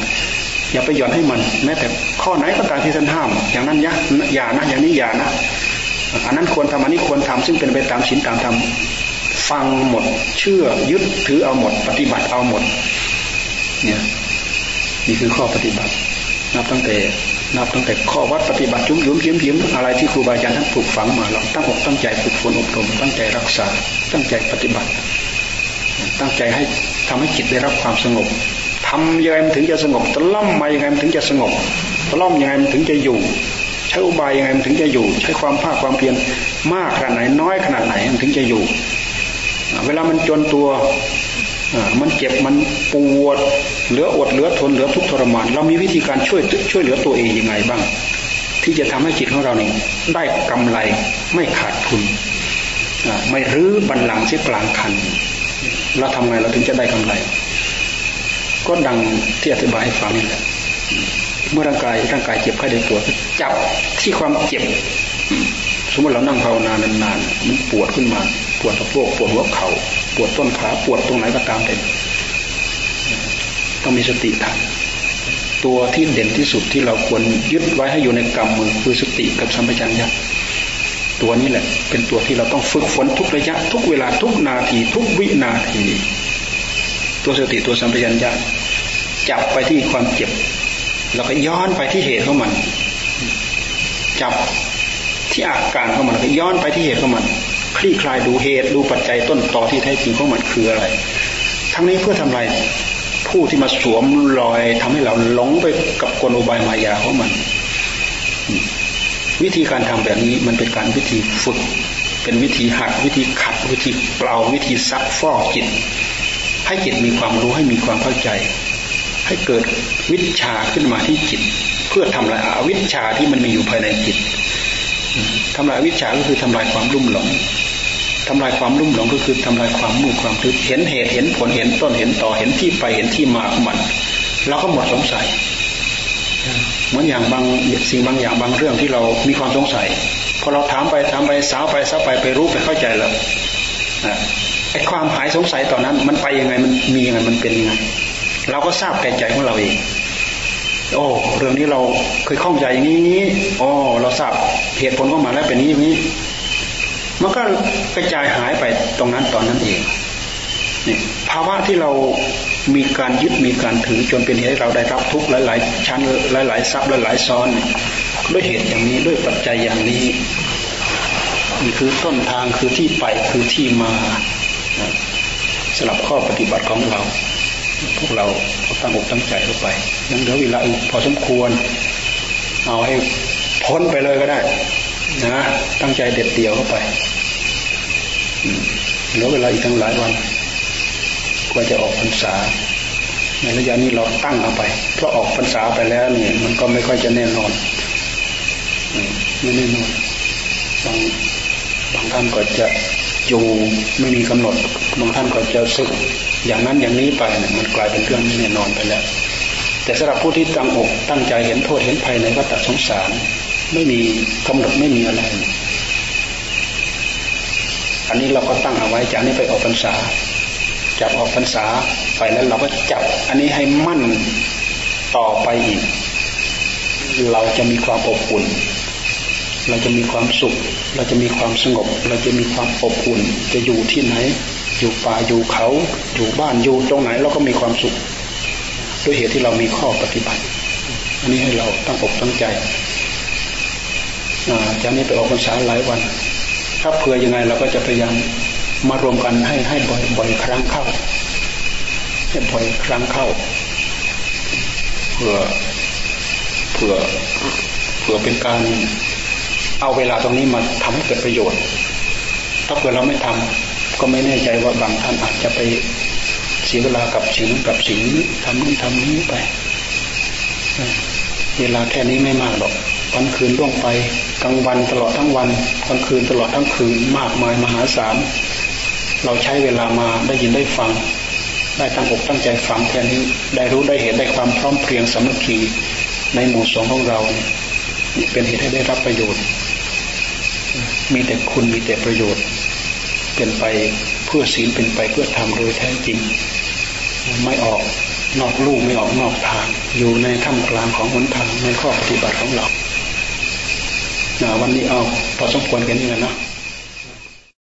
อย่าไปหย่อนให้มันแม้แต่ข้อไหนก็ตามที่ท่านห้าม อย่างนั้นยะอย่านะอย่างนี้อย่านะอันนั้นควรทำอันนี้ควรทำซึ่งเป็นไปตามศีลตามธรรมฟังหมด เชื่อยึดถือเอาหมด ปฏิบัติเอาหมด เนี่ยนี่คือข้อปฏิบัติ นับตั้งแต่นับตั้งแต่ข้อวัดปฏิบัติจุ้มยุ้มยิ้มยิ้มอะไรที่ครูบาอาจารย์ท่านปลูกฝังมาเราตั้งอกตั้งใจฝึกฝนอบรมตั้งใจรักษาตั้งใจปฏิบัติ ตั้งใจให้ทำให้จิตได้รับความสงบทำยังไงมันถึงจะสงบตะล่อมมายังไงมันถึงจะสงบตะล่อมยังไงมันถึงจะอยู่ ใช้อุบายยังไงมันถึงจะอยู่ ใช้ความภาคความเพียรมากขนาดไหนน้อยขนาดไหนมันถึงจะอยู่ เวลามันจนตัวมันเจ็บมันปวด เหลืออดเหลือทนเหลือทุกทรมาน เรามีวิธีการช่วยช่วยเหลือตัวเองยังไงบ้าง ที่จะทำให้จิตของเราเนี่ยได้กำไรไม่ขาดทุนไม่รื้อบันลังที่กลางคัน เราทำไงเราถึงจะได้กำไร ก็ดังที่อธิบายให้ฟังนี่แหละเมื่อร่างกายร่างกายเจ็บไข้ได้ปวดจับที่ความเจ็บ สมมติเรานั่งภาวนานานๆมันปวดขึ้นมา ปวดสะโพกปวดหัวเข่าปวดต้นขาปวดตรงไหนก็ตามแต่ต้องมีสติทันตัวที่เด่นที่สุดที่เราควรยึดไว้ให้อยู่ในกรรมมือคือสติกับสัมปชัญญะ ตัวนี้แหละ เป็นตัวที่เราต้องฝึกฝนทุกระยะ ทุกเวลาทุกนาที ทุกวินาที ตัวสติตัวสัมปชัญญะจับไปที่ความเจ็บ แล้วก็ย้อนไปที่เหตุของมัน จับที่อาการของมันแล้วก็ย้อนไปที่เหตุของมัน คลี่คลายดูเหตุดูปัจจัยต้นตอที่แท้จริงของมันคืออะไร ทั้งนี้เพื่อทำลายผู้ที่มาสวมรอยทำให้เราหลงไปกับกลอุบายมายาของมัน วิธีการทำแบบนี้มันเป็นการวิธีฝึก เป็นวิธีหักวิธีขัดวิธีเปล่าวิธีซักฟอกจิต ให้จิตมีความรู้ให้มีความเข้าใจ ให้เกิดวิชาขึ้นมาที่จิต เพื่อทำลายอวิชาที่มันมีอยู่ภายในจิตทำลายวิชาก็คือทำลายความรุ่มหลงทำลายความรุ่มหลงก็คือทำลายความมุ่ความทึบเห็นเหตุเห็นผลเห็นต้นเห็นต่อเห็นที่ไปเห็นที่มาของมันเราก็หมดสงสัย เหมือนอย่างบางสิ่งบางอย่างบางเรื่องที่เรามีความสงสัยพอเราถามไปถามไปสาวไปสาวไปไปรู้ไปเข้าใจแล้วไอ้ความหายสงสัยตอนนั้น มันไปยังไงมันมียังไงมันเป็นยังไง เราก็ทราบแต่ใจของเราเองโอ้เรื่องนี้เราเคยข้องใจอย่างนี้อ๋อเราทราบเหตุผลก็มาแล้วเป็นนี้อย่างนี้ มันก็กระจายหายไปตรงนั้นตอนนั้นเองนี่ภาวะที่เรา มีการยึดมีการถือจนเป็นเหตุให้เราได้รับทุกข์หลายๆชั้นหลายๆซับหลายๆซ้อน ด้วยเหตุอย่างนี้ด้วยปัจจัยอย่างนี้นี่คือต้นทางคือที่ไปคือที่มาสำหรับข้อปฏิบัติของเรา พวกเราตั้งอกตั้งใจเข้าไปยังเหลือเวลาอีกพอสมควร เอาให้พ้นไปเลยก็ได้ นะตั้งใจเด็ดเดี่ยวเข้าไปเหลือเวลาอีกตั้งหลายวัน กว่าจะออกพรรษาในระยะนี้เราตั้งเอาไป เพราะออกพรรษาไปแล้วเนี่ยมันก็ไม่ค่อยจะแน่นอนไม่แน่นอนบางบางท่านก็จะอยู่ไม่มีกำหนดบางท่านก็จะสึก อย่างนั้นอย่างนี้ไปเนี่ยมันกลายเป็นเรื่องไม่แน่นอนไปแล้ว แต่สำหรับผู้ที่ตั้งอกตั้งใจเห็นโทษเห็นภัยในวัฏสงสาร ไม่มีกำหนดไม่มีอะไร อันนี้เราก็ตั้งเอาไว้จากนี้ไปออกพรรษา จับออกพรรษาไปแล้วเราก็จับอันนี้ให้มั่นต่อไปอีก เราจะมีความอบอุ่น เราจะมีความสุข เราจะมีความสงบ เราจะมีความอบอุ่น จะอยู่ที่ไหน อยู่ป่าอยู่เขา อยู่บ้านอยู่ตรงไหนเราก็มีความสุข ด้วยเหตุที่เรามีข้อปฏิบัติ อันนี้ให้เราตั้งอกตั้งใจจากนี้ไปออกพรรษาหลายวัน ถ้าเผื่อยังไงเราก็จะพยายาม มารวมกันให้ให้บ่อยบ่อยครั้งเข้าให้บ่อยครั้งเข้า เพื่อเพื่อเพื่อเป็นการเอาเวลาตรงนี้มาทำให้เกิดประโยชน์ ถ้าเผื่อเราไม่ทำก็ไม่แน่ใจว่าบางท่านอาจจะไปเสียเวลากับสิ่งกับสิ่งนี้ทำนู่นทำนี้ไป เวลาแค่นี้ไม่มากหรอกกลางคืนล่วงไปกลางวันตลอดทั้งวันกลางคืนตลอดทั้งคืนมากมายมหาศาล เราใช้เวลามาได้ยินได้ฟัง ได้ตั้งอกตั้งใจฟังแค่นี้ได้รู้ได้เห็นได้ความพร้อมเพรียงสามัคคีในหมู่สงของเราเป็นเหตุให้ได้รับประโยชน์ มีแต่คุณมีแต่ประโยชน์ เป็นไปเพื่อศีลเป็นไปเพื่อทำโดยแท้จริง ไม่ออกนอกลู่ไม่ออกนอกทาง อยู่ในท่ามกลางของหนทางในข้อปฏิบัติของเราวันนี้เอาพอสมควรกันนี่แหละนะ